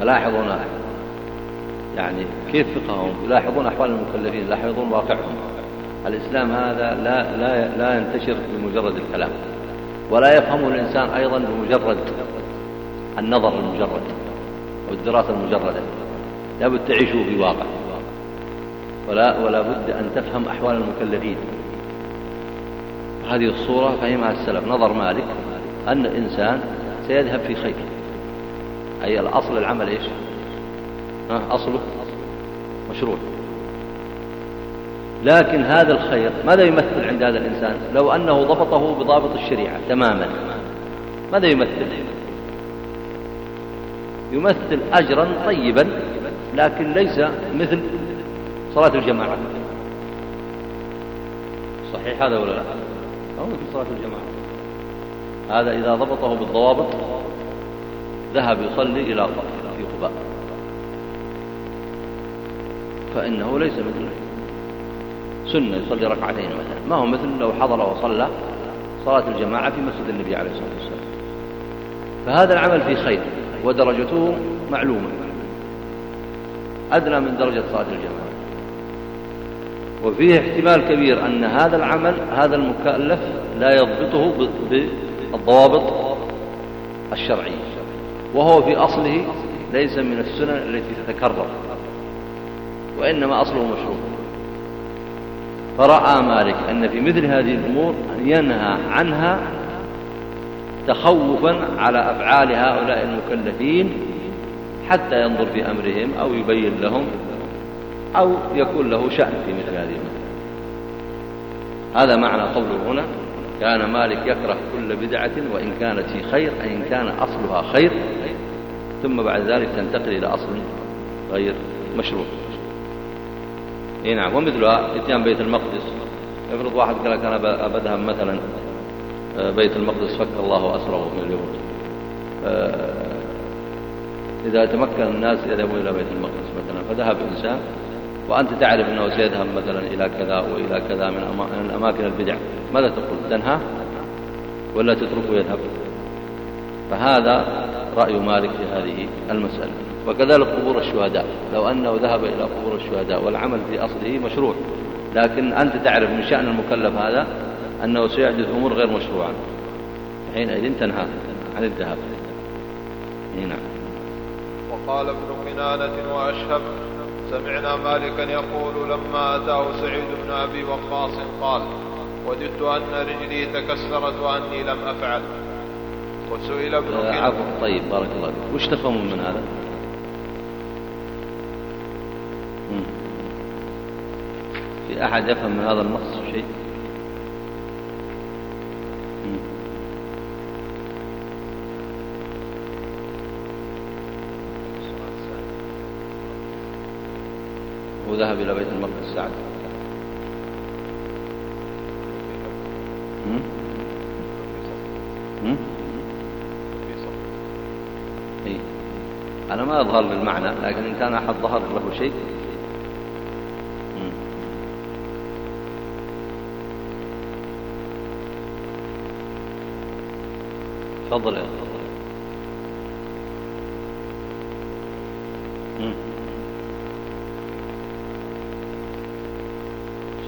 فلاحظون يعني كيف فقههم؟ يلاحظون أحوال المكلفين يلاحظون واقعهم. الإسلام هذا لا, لا, لا ينتشر بمجرد الكلام ولا يفهم الإنسان أيضا بمجرد النظر المجرد أو الدراسة المجردة. لابد تعيشوا في واقع. ولا, ولا بد أن تفهم أحوال المكلفين. هذه الصورة فهمها السلف. نظر مالك أن الإنسان سيذهب في خير. أي الأصل العمل إيش؟ أصله مشروع. لكن هذا الخير ماذا يمثل عند هذا الإنسان؟ لو أنه ضبطه بضابط الشريعة تماما ماذا يمثل؟ يمثل أجرا طيبا لكن ليس مثل صلاة الجماعة. صحيح هذا ولا لا؟ أو مثل صلاة الجماعة. هذا إذا ضبطه بالضوابط ذهب يصلي إلى في قباء. فإنه ليس مثل سنة يصلي ركعتين مثلا. ما هو مثل لو حضر وصلى صلاة الجماعة في مسجد النبي عليه الصلاة والسلام. فهذا العمل في خير ودرجته معلومة. أدنى من درجة صلاة الجماعة. وفيه احتمال كبير أن هذا العمل هذا المكلف لا يضبطه بالضوابط الشرعية. وهو في أصله ليس من السنن التي تتكرر وإنما أصله مشروع فرأى مالك أن في مثل هذه الأمور أن ينهى عنها تخوفا على أفعال هؤلاء المكلفين حتى ينظر في أمرهم أو يبين لهم أو يكون له شأن في مثل هذه الأمور. هذا معنى قوله هنا كان مالك يكره كل بدعة وإن كانت في خير أي إن كان أصلها خير ثم بعد ذلك تنتقل إلى أصل غير مشروع. إي نعم ومثلها إتيان بيت المقدس. افرض واحد قال لك أنا بذهب مثلا آه، بيت المقدس فك الله أسره من اليهود. آه، إذا تمكن الناس يذهبوا إلى بيت المقدس مثلا فذهب إنسان وأنت تعرف إنه سيذهب مثلا إلى كذا وإلى كذا من الأماكن البدع. ماذا تقول؟ تنهى ولا تتركه يذهب؟ فهذا راي مالك في هذه المسألة. وكذلك قبور الشهداء. لو أنه ذهب إلى قبور الشهداء والعمل في أصله مشروع. لكن أنت تعرف من شأن المكلف هذا أنه سيحدث أمور غير مشروعة. حينئذ تنهى عن الذهاب. نعم. وقال ابن قنانة وأشهب سمعنا مالكا يقول لما أتاه سعيد بن أبي وقاص قال وددت أن رجلي تكسرت وأني لم أفعل. وسئل ابن آه، قنانة طيب بارك الله فيك. وش تفهمون من هذا؟ في أحد يفهم من هذا النص شيء؟ وذهب إلى بيت المقدس سعد إيه. أنا ما أظهر بالمعنى لكن إن كان أحد ظهر له شيء. تفضل يا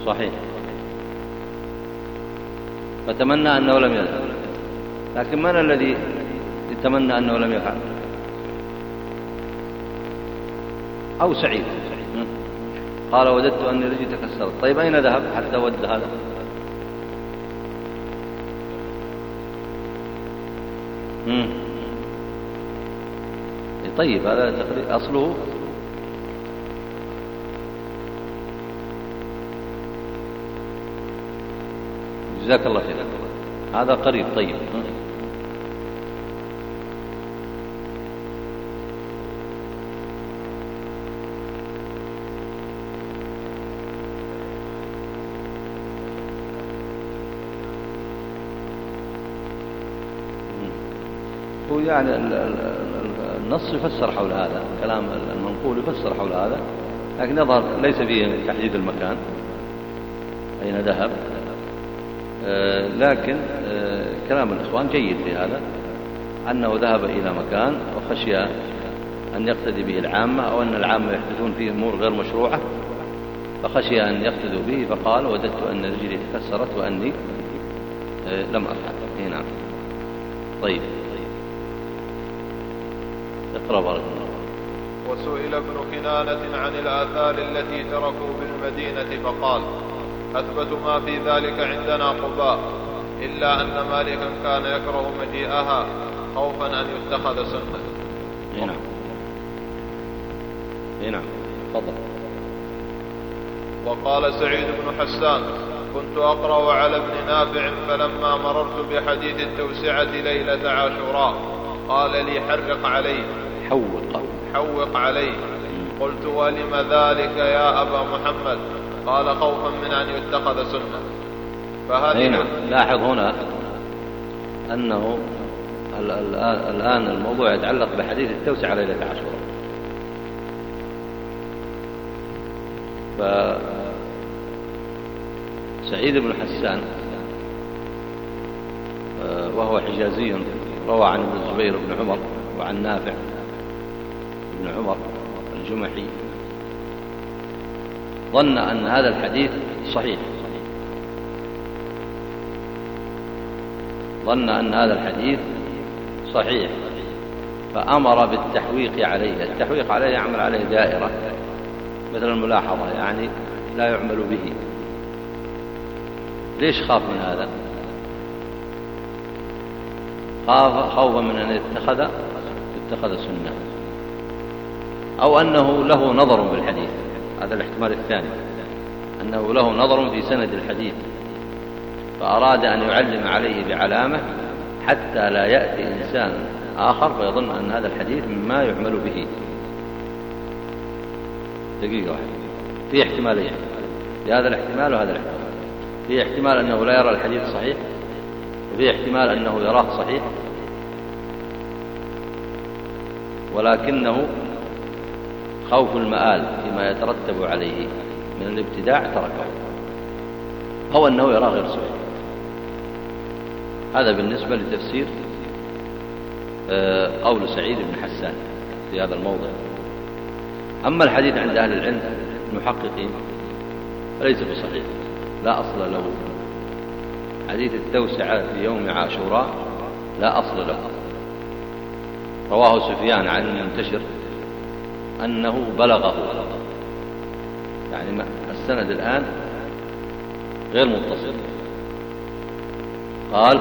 صحيح. فتمنى أنه لم يذهب. لكن من الذي يتمنى أنه لم يفعل؟ أو سعيد. قال وددت أني رجلي تكسرت طيب أين ذهب؟ حتى ود هذا؟ طيب هذا أصله جزاك الله خير. هذا قريب. طيب. يعني النص يفسر حول هذا كلام المنقول يفسر حول هذا لكن يظهر ليس فيه تحديد المكان أين ذهب؟ آه، لكن آه، كلام الإخوان جيد في هذا أنه ذهب إلى مكان وخشي أن يقتدي به العامة أو أن العامة يحدثون فيه أمور غير مشروعة فخشي أن يقتدوا به فقال وددت أن رجلي تكسرت وأني آه، لم أفعل نعم طيب. اقرأ بارك الله وسئل ابن كنانة عن الآثار التي تركوا بالمدينة فقال أثبت ما في ذلك عندنا قباء إلا أن مالكا كان يكره مجيئها خوفا أن يتخذ سنة. نعم. نعم. تفضل. وقال سعيد بن حسان كنت أقرأ على ابن نافع فلما مررت بحديث التوسعة ليلة عاشوراء قال لي حرق عليه حوق. حوق عليه قلت ولم ذلك يا أبا محمد؟ قال خوفا من أن يتخذ سنة. فهذه نعم. لاحظ هنا أنه الآن الموضوع يتعلق بحديث التوسعة ليلة عاشوراء. فسعيد بن حسان آه، وهو حجازي روى عن ابن الزبير بن عمر وعن نافع بن عمر الجمحي ظن أن هذا الحديث صحيح. ظن أن هذا الحديث صحيح. فأمر بالتحويق عليه. التحويق عليه يعمل عليه دائرة مثل الملاحظة يعني لا يعمل به. ليش خاف من هذا؟ خاف خوفا من أن يتخذ اتخذ سنة. أو أنه له نظر بالحديث هذا الاحتمال الثاني. أنه له نظر في سند الحديث. فأراد أن يعلم عليه بعلامة حتى لا يأتي إنسان آخر فيظن أن هذا الحديث مما يعمل به. دقيقة واحدة. في احتمالين. في هذا الاحتمال وهذا الاحتمال. في احتمال أنه لا يرى الحديث صحيح. وفي احتمال أنه يراه صحيح. ولكنه خوف المآل فيما يترتب عليه من الابتداع تركه. أو أنه يراه غير صحيح. هذا بالنسبة لتفسير آه، قول سعيد بن حسان في هذا الموضع. أما الحديث عند أهل العلم المحققين فليس بصحيح. لا أصل له. حديث التوسعة في يوم عاشوراء لا أصل له. رواه سفيان عن المنتشر. أنه بلغه. يعني السند الآن غير متصل. قال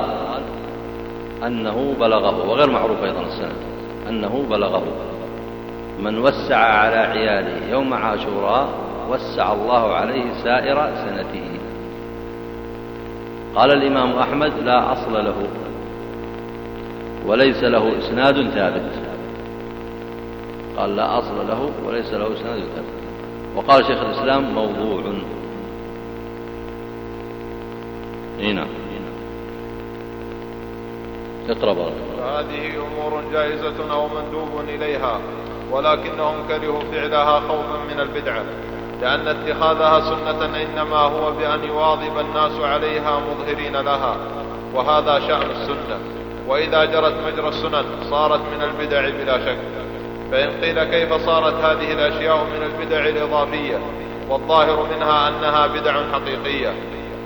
أنه بلغه وغير معروف أيضا السند. أنه بلغه. من وسع على عياله يوم عاشوراء وسع الله عليه سائر سنته. قال الإمام أحمد لا أصل له وليس له إسناد ثابت. قال لا أصل له وليس له إسناد ثابت وقال شيخ الإسلام موضوع. هنا اقرأ بارك فهذه أمور جائزة أو مندوب إليها ولكنهم كرهوا فعلها خوفا من البدعة لأن اتخاذها سنة إنما هو بأن يواظب الناس عليها مظهرين لها وهذا شأن السنة. وإذا جرت مجرى السنن صارت من البدع بلا شك. فإن قيل كيف صارت هذه الأشياء من البدع الإضافية والظاهر منها أنها بدع حقيقية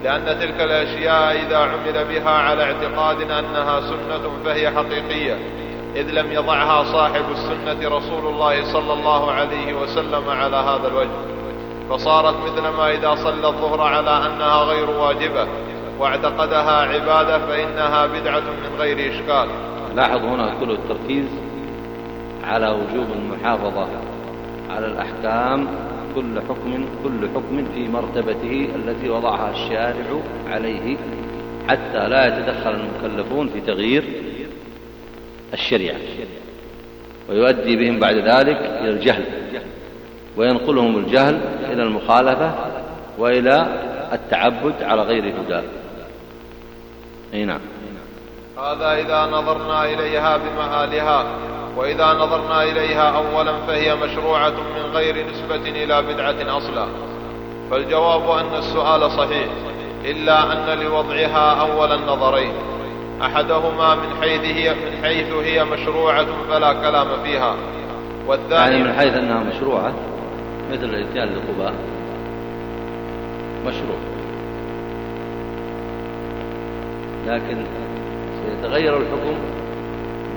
لأن تلك الأشياء إذا عمل بها على اعتقاد أنها سنة فهي حقيقية إذ لم يضعها صاحب السنة رسول الله صلى الله عليه وسلم على هذا الوجه. فصارت مثل ما إذا صلى الظهر على أنها غير واجبة واعتقدها عبادة فإنها بدعة من غير إشكال. لاحظ هنا كل التركيز. على وجوب المحافظة على الأحكام كل حكم كل حكم في مرتبته التي وضعها الشارع عليه حتى لا يتدخل المكلفون في تغيير الشريعة. ويؤدي بهم بعد ذلك إلى الجهل وينقلهم الجهل إلى المخالفة وإلى التعبد على غير هدى. أي نعم. هذا إذا نظرنا إليها بمآلها. وإذا نظرنا إليها أولا فهي مشروعة من غير نسبة إلى بدعة أصلا. فالجواب أن السؤال صحيح إلا أن لوضعها أولا نظرين. أحدهما من حيث هي من حيث هي مشروعة فلا كلام فيها. والثاني يعني من حيث أنها مشروعة مثل الاتيان لقباء مشروع. لكن سيتغير الحكم.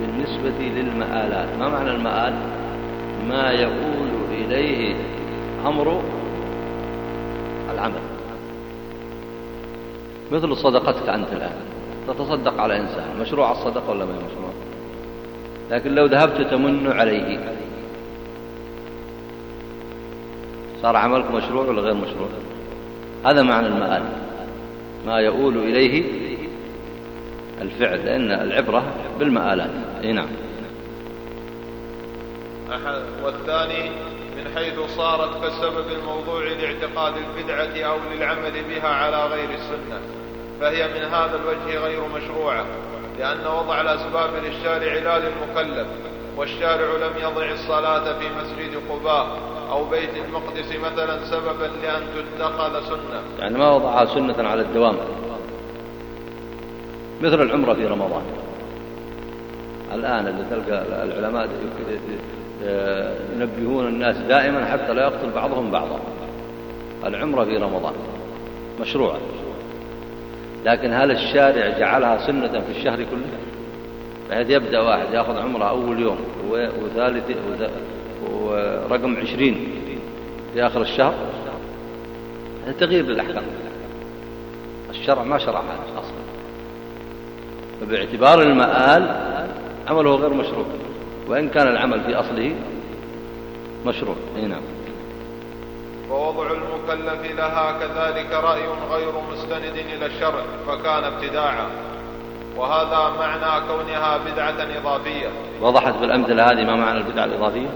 بالنسبة للمآلات. ما معنى المآل؟ ما يقول إليه أمر العمل. مثل صدقتك أنت الآن. تتصدق على إنسان. مشروع الصدقة ولا ما هي مشروع؟ لكن لو ذهبت تمن عليه. صار عملك مشروع ولا غير مشروع؟ هذا معنى المآل. ما يؤول إليه الفعل لأن العبرة بالمآلات. نعم. والثاني من حيث صارت كالسبب الموضوع لاعتقاد البدعة أو للعمل بها على غير السنة فهي من هذا الوجه غير مشروعة لأن وضع الأسباب للشارع لا للمكلف والشارع لم يضع الصلاة في مسجد قباء أو بيت المقدس مثلا سببا لأن تتخذ سنة. يعني ما وضعها سنة على الدوام. مثل العمرة في رمضان. الآن اللي تلقى العلماء ينبهون الناس دائما حتى لا يقتل بعضهم بعضا. العمرة في رمضان مشروعة. لكن هل الشارع جعلها سنة في الشهر كله؟ بحيث يبدأ واحد يأخذ عمرة أول يوم وثالث ورقم عشرين في آخر الشهر. هذا تغيير للأحكام. الشرع ما شرع هذا أصلا. فباعتبار المآل عمله غير مشروع وإن كان العمل في أصله مشروع أي نعم. ووضع المكلف لها كذلك رأي غير مستند إلى الشرع فكان ابتداعا. وهذا معنى كونها بدعة إضافية. وضحت بالأمثلة هذه ما معنى البدعة الإضافية؟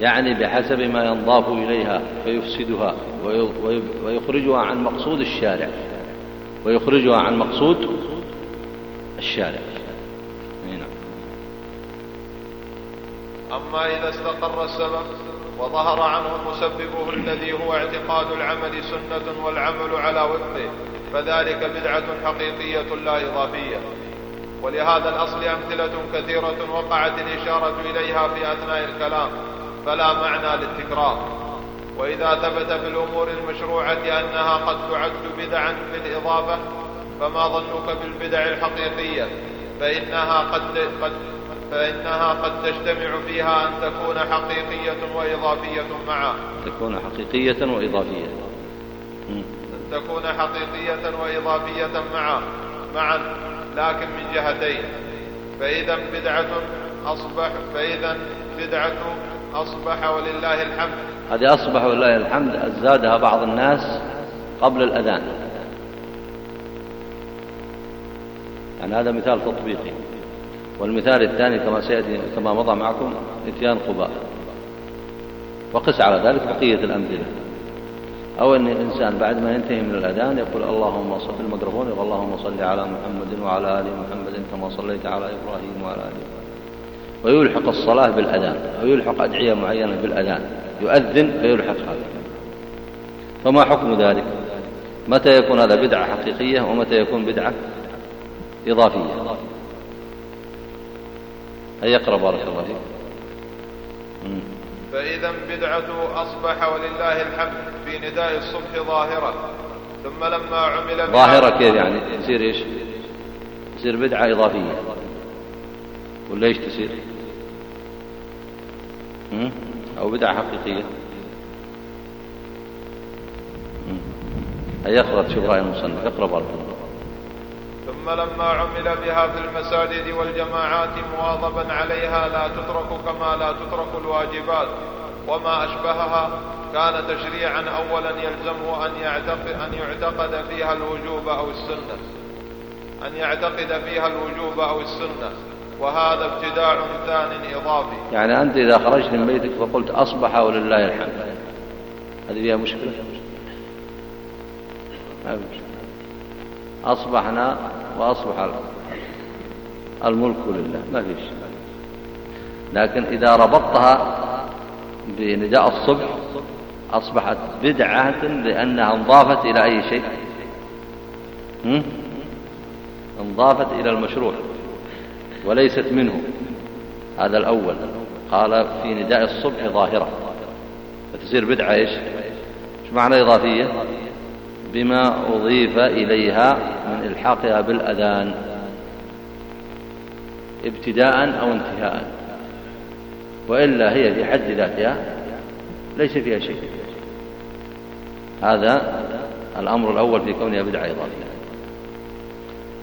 يعني بحسب ما ينضاف إليها فيفسدها ويخرجها عن مقصود الشارع. ويخرجها عن مقصود الشارع نعم أما إذا استقر السبب وظهر عنه مسببه الذي هو اعتقاد العمل سنة والعمل على وفقه فذلك بدعة حقيقية لا إضافية. ولهذا الأصل أمثلة كثيرة وقعت الإشارة إليها في أثناء الكلام فلا معنى للتكرار. وإذا ثبت في الأمور المشروعة أنها قد تعد بدعا في الإضافة فما ظنك بالبدع الحقيقية؟ فإنها قد, قد فإنها قد تجتمع فيها أن تكون حقيقية وإضافية معا. تكون حقيقية وإضافية. أن تكون حقيقية وإضافية معا. معا لكن من جهتين. فإذا بدعة أصبح فإذا بدعة أصبح ولله الحمد. هذه أصبح ولله الحمد زادها بعض الناس قبل الأذان. يعني هذا مثال تطبيقي. والمثال الثاني كما سيأتي كما مضى معكم إتيان قباء. وقس على ذلك بقية الأمثلة. أو أن الإنسان بعد ما ينتهي من الأذان يقول اللهم صل الميكروفون يقول اللهم صل على محمد وعلى آل محمد كما صليت على إبراهيم وعلى آل ويلحق الصلاة بالأذان ويلحق أدعية معينة بالأذان. يؤذن فيلحق هذا. فما حكم ذلك؟ متى يكون هذا بدعة حقيقية ومتى يكون بدعة إضافية؟ أي يقرأ بارك الله فيك. فإذا بدعته أصبح ولله الحمد في نداء الصبح ظاهرة ثم لما عمل ظاهرة كيف يعني؟ يصير إيش؟ يصير بدعة إضافية. ولا إيش تصير؟ أو بدعة حقيقية. هيا اقرأ شوف رأي المصنف؟ اقرأ بارك الله لما عمل بها في المساجد والجماعات مواظبا عليها لا تترك كما لا تترك الواجبات. وما أشبهها كان تشريعا أولا يلزمه أن يعتقد, أن يعتقد فيها الوجوب أو السنة. أن يعتقد فيها الوجوب أو السنة. وهذا ابتداع ثان إضافي. يعني أنت إذا خرجت من بيتك فقلت أصبح ولله الحمد. هذه فيها مشكلة. أصبحنا وأصبح الملك لله. ما فيش لكن إذا ربطتها بنداء الصبح أصبحت بدعة لأنها انضافت إلى أي شيء؟ انضافت إلى المشروع وليست منه. هذا الأول. قال في نداء الصبح ظاهرة. فتصير بدعة إيش؟ إيش معنى إضافية؟ بما أضيف إليها من إلحاقها بالأذان. ابتداء أو انتهاء. وإلا هي في حد ذاتها ليس فيها شيء. هذا الأمر الأول في كونها بدعة إضافية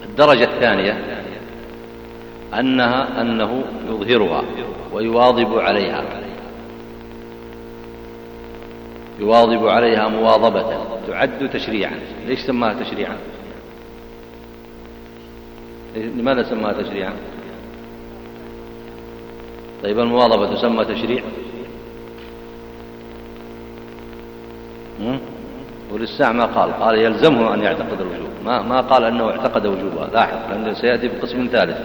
الدرجة الثانية أنها أنه يظهرها ويواظب عليها. يواظب عليها مواظبة تعد تشريعا. ليش سماها تشريعا؟ لماذا سماها تشريعا؟ طيب المواظبة تسمى تشريع؟ وللساع ما قال. قال يلزمه أن يعتقد الوجوب. ما, ما قال أنه اعتقد وجوبها. لاحظ لأنه سيأتي بقسم ثالث.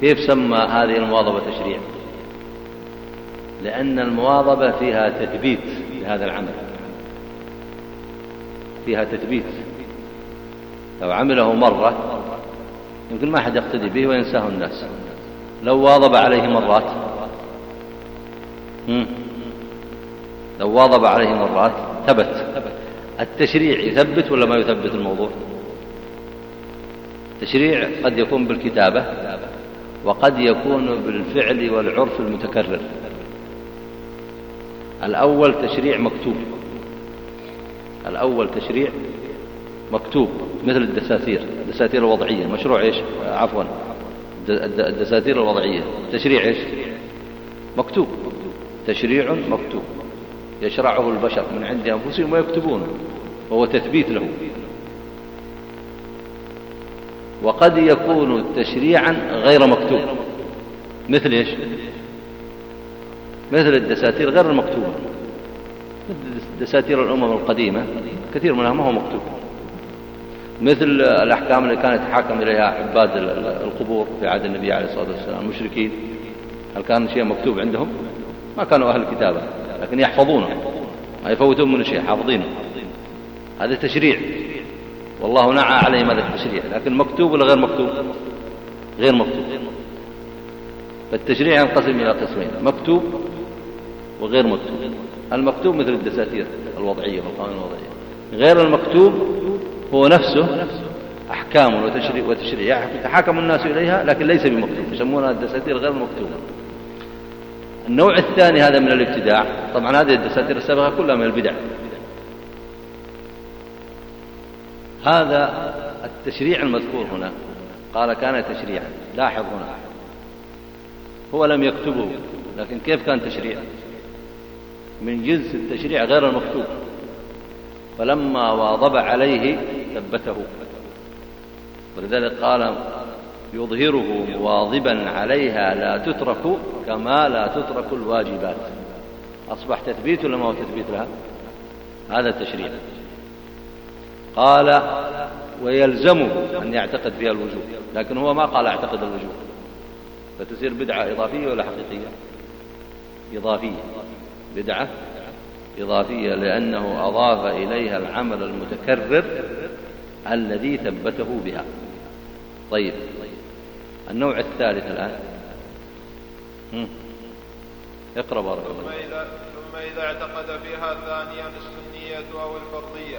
كيف سمى هذه المواظبة تشريع لأن المواظبة فيها تثبيت لهذا العمل. فيها تثبيت. لو عمله مرة يمكن ما أحد يقتدي به وينساه الناس. لو واظب عليه مرات لو واظب عليه مرات ثبت. التشريع يثبت ولا ما يثبت الموضوع؟ التشريع قد يكون بالكتابة وقد يكون بالفعل والعرف المتكرر. الأول تشريع مكتوب. الأول تشريع مكتوب مثل الدساتير الدساتير الوضعية. مشروع إيش؟ عفوا الدساتير الوضعية. تشريع إيش؟ مكتوب. تشريع مكتوب. يشرعه البشر من عند أنفسهم ويكتبونه وهو تثبيت له. وقد يكون تشريعا غير مكتوب. مثل إيش؟ مثل الدساتير غير المكتوبة. دساتير الأمم القديمة كثير منها ما هو مكتوب. مثل الأحكام اللي كانت يتحاكم إليها عباد القبور في عهد النبي عليه الصلاة والسلام المشركين. هل كان شيء مكتوب عندهم؟ ما كانوا أهل الكتابة لكن يحفظونه. ما يفوتون من شيء حافظينه. هذا تشريع. والله نعى عليهم هذا التشريع لكن مكتوب ولا غير مكتوب؟ غير مكتوب. فالتشريع ينقسم إلى قسمين مكتوب وغير مكتوب المكتوب مثل الدساتير الوضعية والقوانين الوضعية. غير المكتوب هو نفسه أحكام وتشريع, وتشريع. يتحاكم الناس إليها لكن ليس بمكتوب. يسمونها الدساتير غير مكتوبة النوع الثاني هذا من الابتداع. طبعا هذه الدساتير السابقة كلها من البدع. هذا التشريع المذكور هنا. قال كان تشريعا. لاحظ هنا. هو لم يكتبه لكن كيف كان تشريع من جنس التشريع غير المكتوب. فلما واظب عليه ثبته. ولذلك قال يظهره مواظبا عليها لا تترك كما لا تترك الواجبات. أصبح تثبيت ولا ما هو تثبيت لها؟ هذا التشريع. قال ويلزمه أن يعتقد فيها الوجوب. لكن هو ما قال أعتقد الوجوب. فتصير بدعة إضافية ولا حقيقية؟ إضافية. بدعة إضافية لأنه أضاف إليها العمل المتكرر الذي ثبته بها. طيب النوع الثالث الآن. اقرأ بارك الله ثم إذا, ثم إذا اعتقد فيها ثانيا السنية أو الفرضية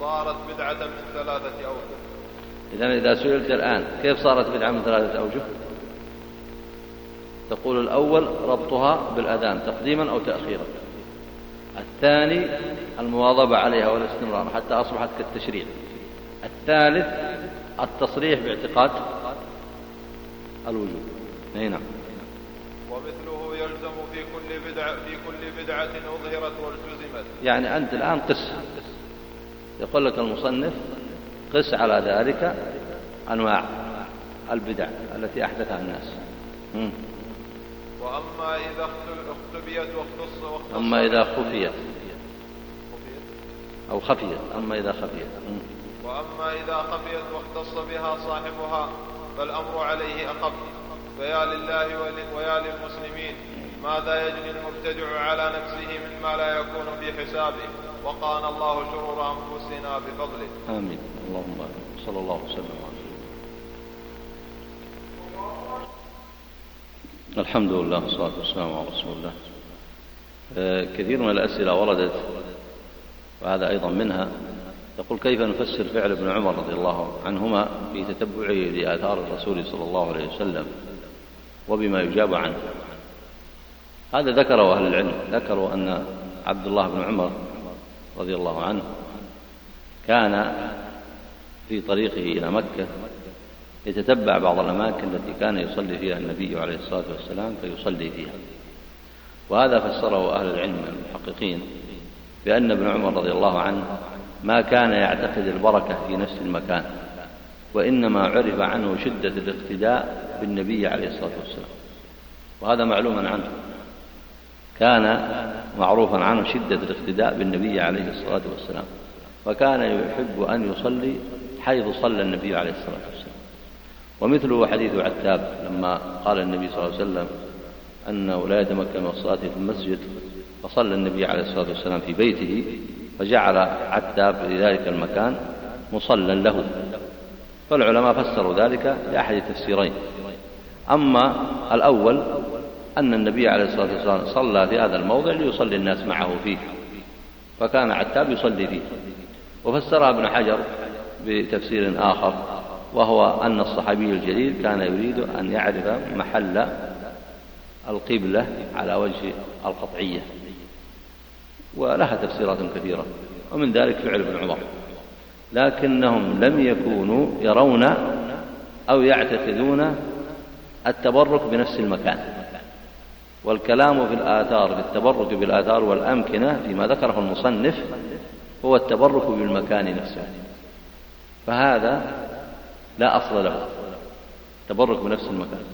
صارت بدعة من ثلاثة أوجه. إذا إذا سئلت الآن كيف صارت بدعة من ثلاثة أوجه؟ تقول الأول ربطها بالأذان تقديما أو تأخيرا. الثاني المواظبة عليها والاستمرار حتى أصبحت كالتشريع. الثالث التصريح باعتقاد الوجوب. نعم. ومثله يلزم في كل بدعة في كل بدعة أظهرت والتزمت. يعني أنت الآن قس. يقول لك المصنف قس على ذلك أنواع البدع التي أحدثها الناس. مم. وأما إذا اختبيت واختص أما إذا خفيت. أو خفيت. أما إذا خفيت. وأما إذا خفيت واختص بها صاحبها فالأمر عليه أخف فيا لله ويا للمسلمين ماذا يجني المبتدع على نفسه مما لا يكون في حسابه؟ وقانا الله شرور أنفسنا بفضله. آمين. اللهم صلى الله وسلم على الحمد لله والصلاة والسلام على رسول الله. آه، كثير من الأسئلة وردت وهذا أيضا منها. يقول كيف نفسر فعل ابن عمر رضي الله عنهما في تتبعه لآثار الرسول صلى الله عليه وسلم وبما يجاب عنه؟ هذا ذكره أهل العلم. ذكروا أن عبد الله بن عمر رضي الله عنه كان في طريقه إلى مكة يتتبع بعض الأماكن التي كان يصلي فيها النبي عليه الصلاة والسلام فيصلي فيها. وهذا فسره أهل العلم المحققين بأن ابن عمر رضي الله عنه ما كان يعتقد البركة في نفس المكان وإنما عرف عنه شدة الاقتداء بالنبي عليه الصلاة والسلام. وهذا معلوم عنه. كان معروفا عنه شدة الاقتداء بالنبي عليه الصلاة والسلام. فكان يحب أن يصلي حيث صلى النبي عليه الصلاة والسلام. ومثله حديث عتاب لما قال النبي صلى الله عليه وسلم أنه لا يتمكن من الصلاة في المسجد فصلى النبي عليه الصلاة والسلام في بيته فجعل عتاب في ذلك المكان مصلى له. فالعلماء فسروا ذلك لأحد التفسيرين. أما الأول أن النبي عليه الصلاة والسلام صلى في هذا الموضع ليصلي الناس معه فيه فكان عتاب يصلي فيه. وفسرها ابن حجر بتفسير آخر. وهو أن الصحابي الجليل كان يريد أن يعرف محل القبلة على وجه القطعية ولها تفسيرات كثيرة ومن ذلك فعل ابن عمر لكنهم لم يكونوا يرون أو يعتقدون التبرك بنفس المكان والكلام في الآثار بالتبرك بالآثار والأمكنة فيما ذكره المصنف هو التبرك بالمكان نفسه فهذا لا أصل له. تبرك بنفس المكان.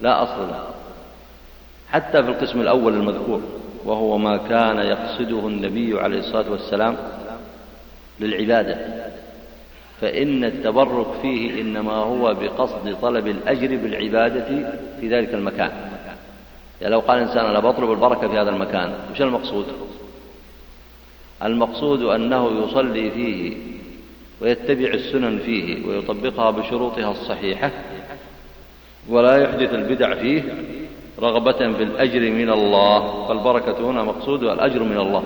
لا أصل له. حتى في القسم الأول المذكور وهو ما كان يقصده النبي عليه الصلاة والسلام للعبادة. فإن التبرك فيه إنما هو بقصد طلب الأجر بالعبادة في ذلك المكان. يعني لو قال إنسان أنا بطلب البركة في هذا المكان وش المقصود؟ المقصود أنه يصلي فيه ويتبع السنن فيه ويطبقها بشروطها الصحيحة ولا يحدث البدع فيه رغبة في الأجر من الله فالبركة هنا مقصود الأجر من الله.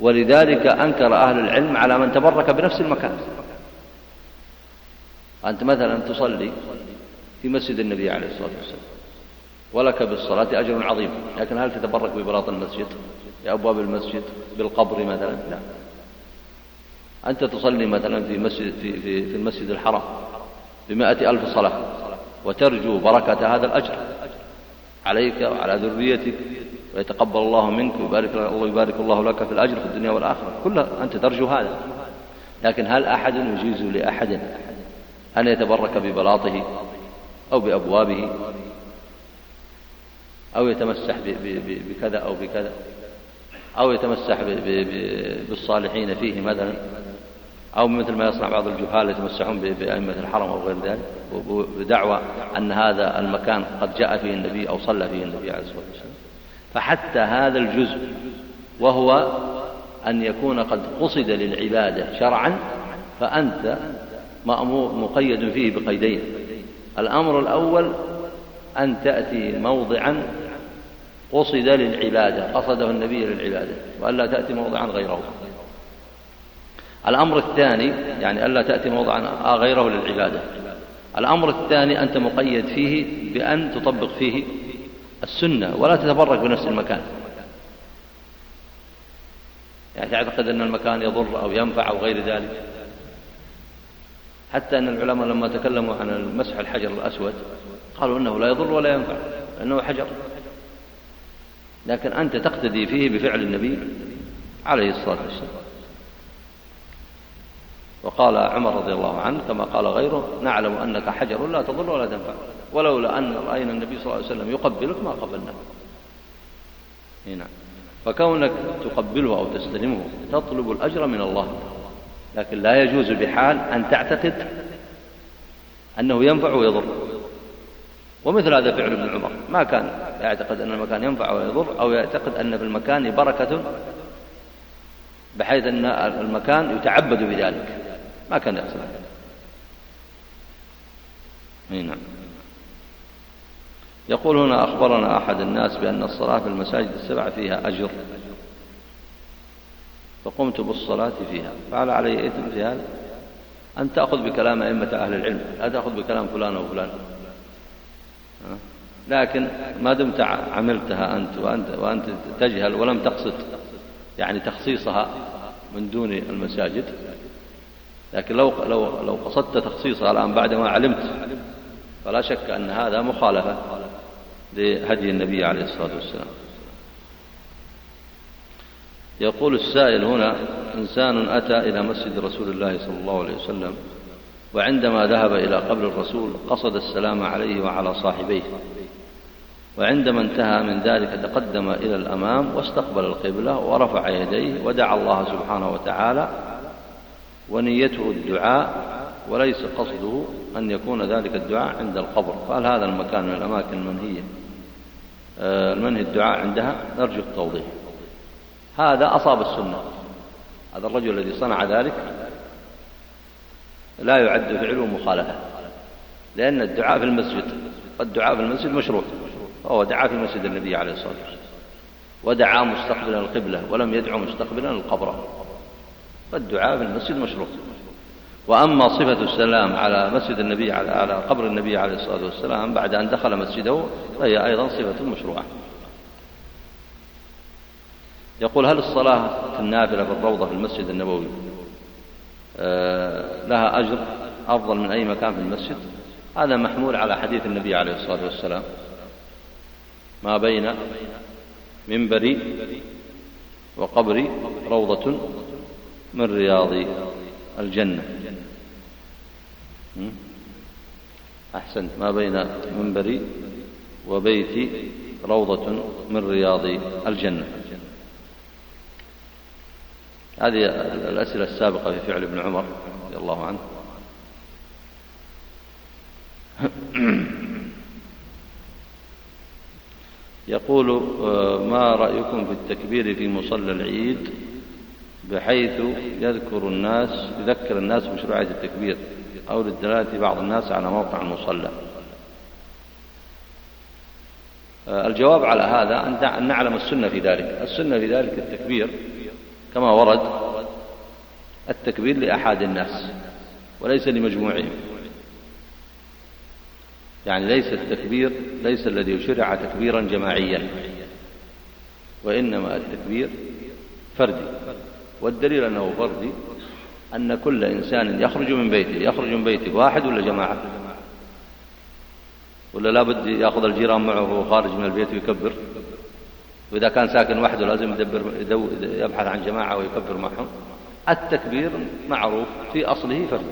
ولذلك أنكر أهل العلم على من تبرك بنفس المكان. أنت مثلا تصلي في مسجد النبي عليه الصلاة والسلام ولك بالصلاة أجر عظيم لكن هل تتبرك ببلاط المسجد؟ بأبواب المسجد؟ بالقبر مثلا؟ لا. أنت تصلي مثلا في مسجد في, في, في المسجد الحرام بمائة ألف صلاة وترجو بركة هذا الأجر عليك وعلى ذريتك ويتقبل الله منك ويبارك الله يبارك الله لك في الأجر في الدنيا والآخرة. كلها أنت ترجو هذا. لكن هل أحد يجيز لأحد أن يتبرك ببلاطه أو بأبوابه أو يتمسح بكذا أو بكذا أو يتمسح بالصالحين فيه مثلا؟ أو مثل ما يصنع بعض الجهال يتمسحون بأئمة الحرم أو غير ذلك بدعوى أن هذا المكان قد جاء فيه النبي أو صلى فيه النبي عليه الصلاة والسلام. فحتى هذا الجزء وهو أن يكون قد قصد للعبادة شرعا فأنت مأمور مقيد فيه بقيدين. الأمر الأول أن تأتي موضعا قصد للعبادة قصده النبي للعبادة وألا تأتي موضعا غيره. الأمر الثاني يعني ألا تأتي موضعا غيره للعبادة. الأمر الثاني أنت مقيد فيه بأن تطبق فيه السنة ولا تتبرك بنفس المكان. يعني تعتقد أن المكان يضر أو ينفع أو غير ذلك؟ حتى أن العلماء لما تكلموا عن المسح الحجر الأسود قالوا إنه لا يضر ولا ينفع لأنه حجر. لكن أنت تقتدي فيه بفعل النبي عليه الصلاة والسلام. وقال عمر رضي الله عنه كما قال غيره نعلم أنك حجر لا تضر ولا تنفع ولولا أن رأينا النبي صلى الله عليه وسلم يقبلك ما قبلناك هنا. فكونك تقبله أو تستلمه تطلب الأجر من الله لكن لا يجوز بحال أن تعتقد أنه ينفع ويضر. ومثل هذا فعل ابن عمر ما كان يعتقد أن المكان ينفع ويضر أو يعتقد أن في المكان بركة بحيث أن المكان يتعبد بذلك. ما كان يحصل. نعم. يقول هنا أخبرنا أحد الناس بأن الصلاة في المساجد السبع فيها أجر. فقمت بالصلاة فيها. فعلى علي إثم في هذا؟ أن تأخذ بكلام أئمة أهل العلم. لا تأخذ بكلام فلان وفلان. لكن ما دمت عملتها أنت وأنت, وأنت تجهل ولم تقصد. يعني تخصيصها من دون المساجد. لكن لو, لو, لو قصدت تخصيصها الآن بعدما علمت فلا شك أن هذا مخالفة لهدي النبي عليه الصلاة والسلام. يقول السائل هنا إنسان أتى إلى مسجد رسول الله صلى الله عليه وسلم وعندما ذهب إلى قبر الرسول قصد السلام عليه وعلى صاحبيه. وعندما انتهى من ذلك تقدم إلى الأمام واستقبل القبلة ورفع يديه ودعا الله سبحانه وتعالى ونيته الدعاء وليس قصده أن يكون ذلك الدعاء عند القبر. فهل هذا المكان من الأماكن المنهية. آه، المنهي الدعاء عندها. نرجو التوضيح. هذا أصاب السنة. هذا الرجل الذي صنع ذلك لا يعد فعله مخالفة لأن الدعاء في المسجد الدعاء في المسجد مشروع فهو دعا في مسجد النبي عليه الصلاة والسلام ودعا مستقبلا القبلة ولم يدعو مستقبلا القبر. فالدعاء في المسجد مشروع وأما صفة السلام على مسجد النبي على على قبر النبي عليه الصلاة والسلام بعد أن دخل مسجده فهي أيضا صفة مشروعة. يقول هل الصلاة في النافلة في الروضة في المسجد النبوي آه، لها أجر أفضل من أي مكان في المسجد؟ هذا محمول على حديث النبي عليه الصلاة والسلام. ما بين منبري وقبري روضة من رياض الجنة. أحسنت. ما بين منبري وبيتي روضة من رياض الجنة. هذه الأسئلة السابقة في فعل ابن عمر رضي الله عنه. يقول آه، ما رأيكم في التكبير في مصلى العيد؟ بحيث يذكر الناس يذكر الناس بمشروعية التكبير أو للدلالة بعض الناس على موقع المصلى. آه، الجواب على هذا أن نعلم السنة في ذلك. السنة في ذلك التكبير كما ورد التكبير لأحد الناس وليس لمجموعهم. يعني ليس التكبير ليس الذي شرع تكبيرا جماعيا وإنما التكبير فردي والدليل أنه فردي أن كل إنسان يخرج من بيته يخرج من بيته واحد ولا جماعة؟ ولا لابد يأخذ الجيران معه وهو خارج من البيت ويكبر؟ وإذا كان ساكن وحده لازم يدبر يبحث عن جماعة ويكبر معهم؟ التكبير معروف في أصله فرد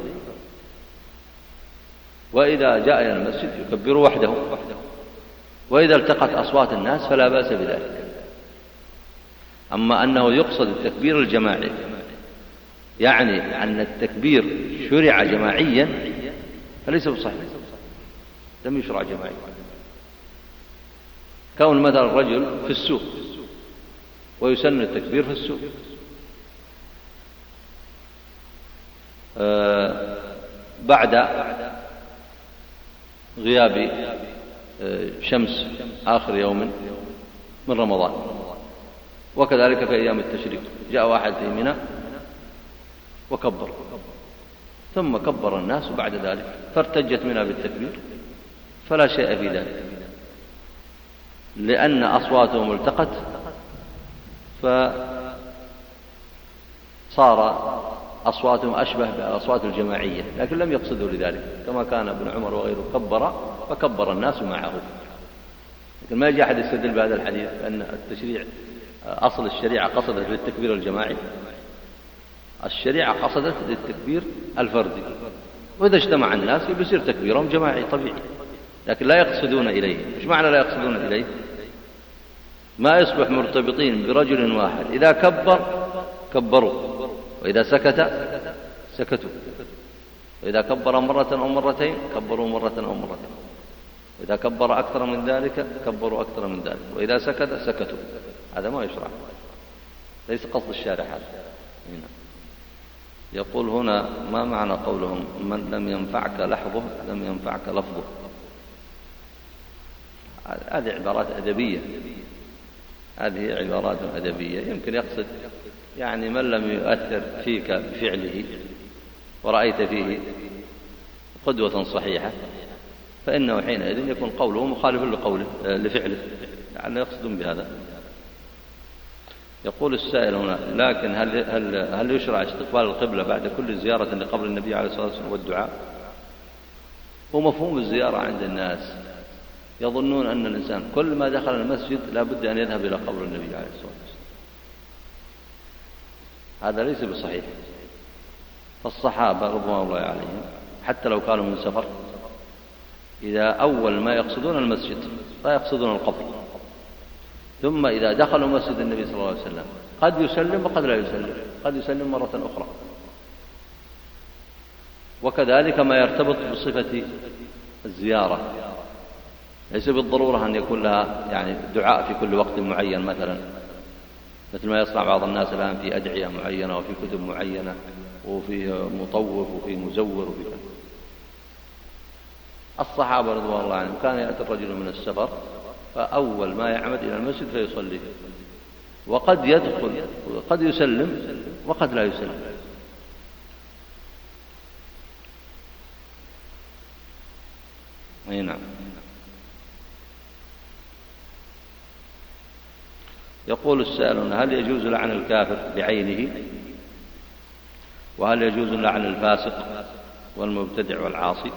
وإذا جاء إلى المسجد يكبر وحده. وإذا التقت أصوات الناس فلا بأس بذلك. أما أنه يقصد التكبير الجماعي. يعني أن التكبير شرع جماعيا فليس بصحيح. لم يشرع جماعيا. كون مثلا الرجل في السوق ويسن التكبير في السوق. آه، بعد غياب آه، شمس آخر يوم من رمضان. وكذلك في أيام التشريق. جاء واحد في منى وكبر. ثم كبر الناس بعد ذلك فارتجت منى بالتكبير فلا شيء في ذلك. لأن أصواتهم التقت فصار أصواتهم أشبه بالأصوات الجماعية لكن لم يقصدوا لذلك. كما كان ابن عمر وغيره كبر فكبر الناس معه. لكن ما يجي أحد يستدل بهذا الحديث أن التشريع أصل الشريعة قصدت للتكبير الجماعي؟ الشريعة قصدت للتكبير الفردي. وإذا اجتمع الناس بيصير تكبيرهم جماعي طبيعي. لكن لا يقصدون إليه. إيش معنى لا يقصدون إليه؟ ما يصبح مرتبطين برجل واحد. إذا كبر كبروا. وإذا سكت سكتوا. وإذا كبر مرة أو مرتين كبروا مرة أو مرتين. إذا كبر أكثر من ذلك كبروا أكثر من ذلك. وإذا سكت سكتوا. هذا ما يشرع. ليس قصد الشارع هذا. يقول هنا ما معنى قولهم؟ من لم ينفعك لحظه لم ينفعك لفظه. هذه عبارات أدبية. هذه عبارات أدبية. يمكن يقصد يعني من لم يؤثر فيك بفعله ورأيت فيه قدوة صحيحة فإنه حينئذ يكون قوله مخالف لقوله لفعله. لعله يقصدون بهذا. يقول السائل هنا لكن هل هل هل يشرع استقبال القبلة بعد كل زيارة لقبر النبي عليه الصلاة والسلام والدعاء؟ ومفهوم الزيارة عند الناس. يظنون أن الإنسان كل ما دخل المسجد لا بد أن يذهب إلى قبر النبي عليه الصلاة والسلام. هذا ليس بصحيح. فالصحابة رضوان الله عليهم حتى لو كانوا من سفر إذا أول ما يقصدون المسجد لا يقصدون القبر. ثم إذا دخلوا مسجد النبي صلى الله عليه وسلم قد يسلم وقد لا يسلم قد يسلم مرة أخرى. وكذلك ما يرتبط بصفة الزيارة. ليس بالضرورة أن يكون لها يعني دعاء في كل وقت معين مثلا. مثل ما يصنع بعض الناس الآن في أدعية معينة وفي كتب معينة وفي مطوف وفي مزور وفي الصحابة رضوان الله عنهم كان يأتي الرجل من السفر فأول ما يعمد إلى المسجد فيصلي. وقد يدخل قد يسلم وقد لا يسلم. أي نعم. يقول السائلون هل يجوز لعن الكافر بعينه؟ وهل يجوز لعن الفاسق والمبتدع والعاصي؟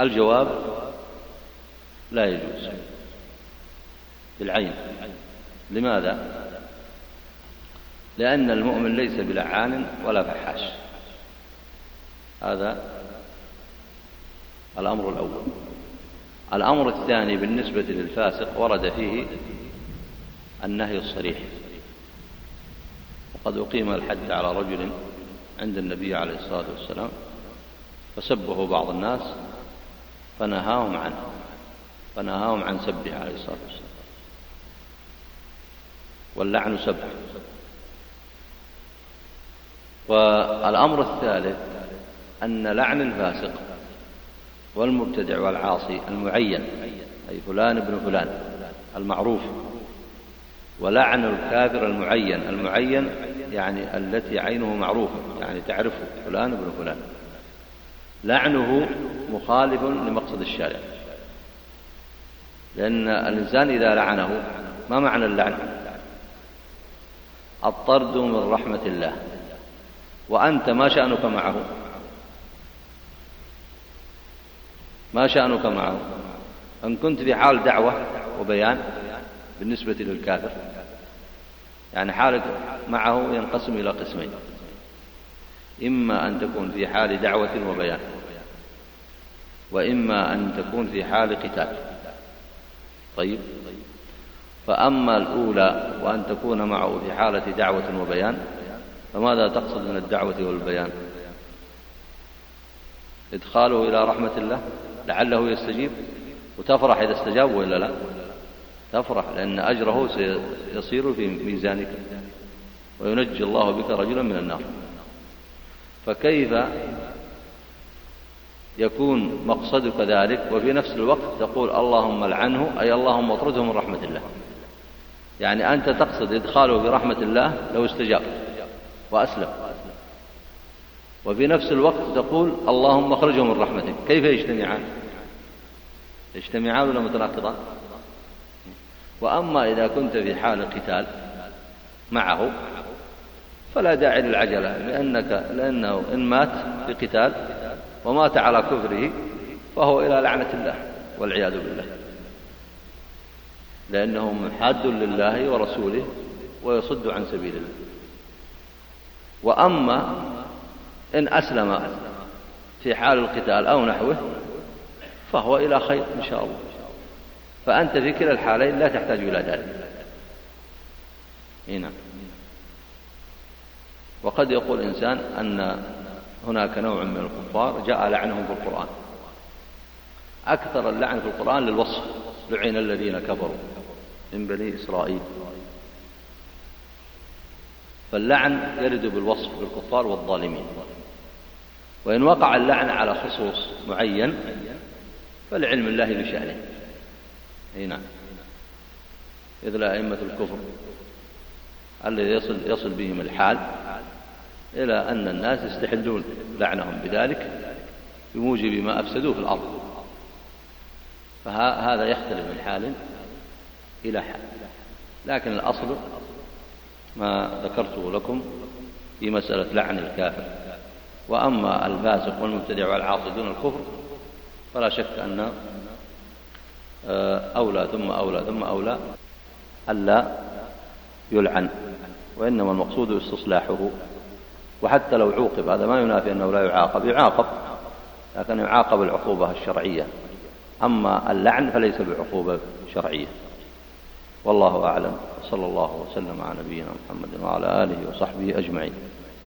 الجواب لا يجوز. بالعين. لماذا؟ لأن المؤمن ليس بلعان ولا فحاش. هذا الأمر الأول. الأمر الثاني بالنسبة للفاسق ورد فيه النهي الصريح. وقد أقيم الحد على رجل عند النبي عليه الصلاة والسلام فسبه بعض الناس فنهاهم عنه. فنهاهم عن سبه عليه الصلاة والسلام. واللعن سبح والأمر الثالث أن لعن الفاسق والمبتدع والعاصي المعين أي فلان ابن فلان المعروف ولعن الكافر المعين. المعين يعني التي عينه معروفة يعني تعرفه فلان ابن فلان. لعنه مخالف لمقصد الشارع. لأن الإنسان إذا لعنه ما معنى اللعن؟ الطرد من رحمة الله. وأنت ما شأنك معه. ما شأنك معه. أن كنت في حال دعوة وبيان بالنسبة للكافر يعني حالك معه ينقسم إلى قسمين. إما أن تكون في حال دعوة وبيان وإما أن تكون في حال قتال. طيب. فأما الأولى وأن تكون معه في حالة دعوة وبيان فماذا تقصد من الدعوة والبيان؟ إدخاله إلى رحمة الله لعله يستجيب؟ وتفرح إذا استجاب وإلا لا؟ تفرح لأن أجره سيصير في ميزانك وينجي الله بك رجلا من النار. فكيف يكون مقصدك ذلك وفي نفس الوقت تقول اللهم لعنه أي اللهم اطرده من رحمة الله. يعني أنت تقصد إدخاله برحمة الله لو استجاب وأسلم. وفي نفس الوقت تقول اللهم اخرجه من رحمتك. كيف يجتمعان؟ يجتمعان ولا متناقضان؟ وأما إذا كنت في حال قتال معه فلا داعي للعجلة لأنك لأنه إن مات في قتال ومات على كفره فهو إلى لعنة الله والعياذ بالله. لأنه محاد لله ورسوله ويصد عن سبيل الله. وأما إن أسلم في حال القتال أو نحوه فهو إلى خير إن شاء الله. فأنت في كلا الحالين لا تحتاج إلى ذلك. هنا وقد يقول إنسان أن هناك نوع من الكفار جاء لعنهم في القرآن. أكثر اللعن في القرآن للوصف لعن الذين كفروا من بني إسرائيل. فاللعن يرد بالوصف بالكفار والظالمين. وإن وقع اللعن على خصوص معين فالعلم الله بشأنه. أي نعم. مثل أئمة الكفر الذي يصل, يصل بهم الحال إلى أن الناس يستحلون لعنهم بذلك بموجب ما أفسدوه في الأرض. فهذا يختلف من حال إلى حال. لكن الأصل ما ذكرته لكم في مسألة لعن الكافر. وأما الفاسق والمبتدع والعاصي دون الكفر فلا شك أن آه، أولى ثم أولى ثم أولى ألا يلعن. وإنما المقصود استصلاحه. وحتى لو عوقب هذا ما ينافي أنه لا يعاقب يعاقب لكن يعاقب العقوبة الشرعية. أما اللعن فليس بعقوبة شرعية. والله أعلم. صلى الله وسلم على نبينا محمد وعلى آله وصحبه أجمعين.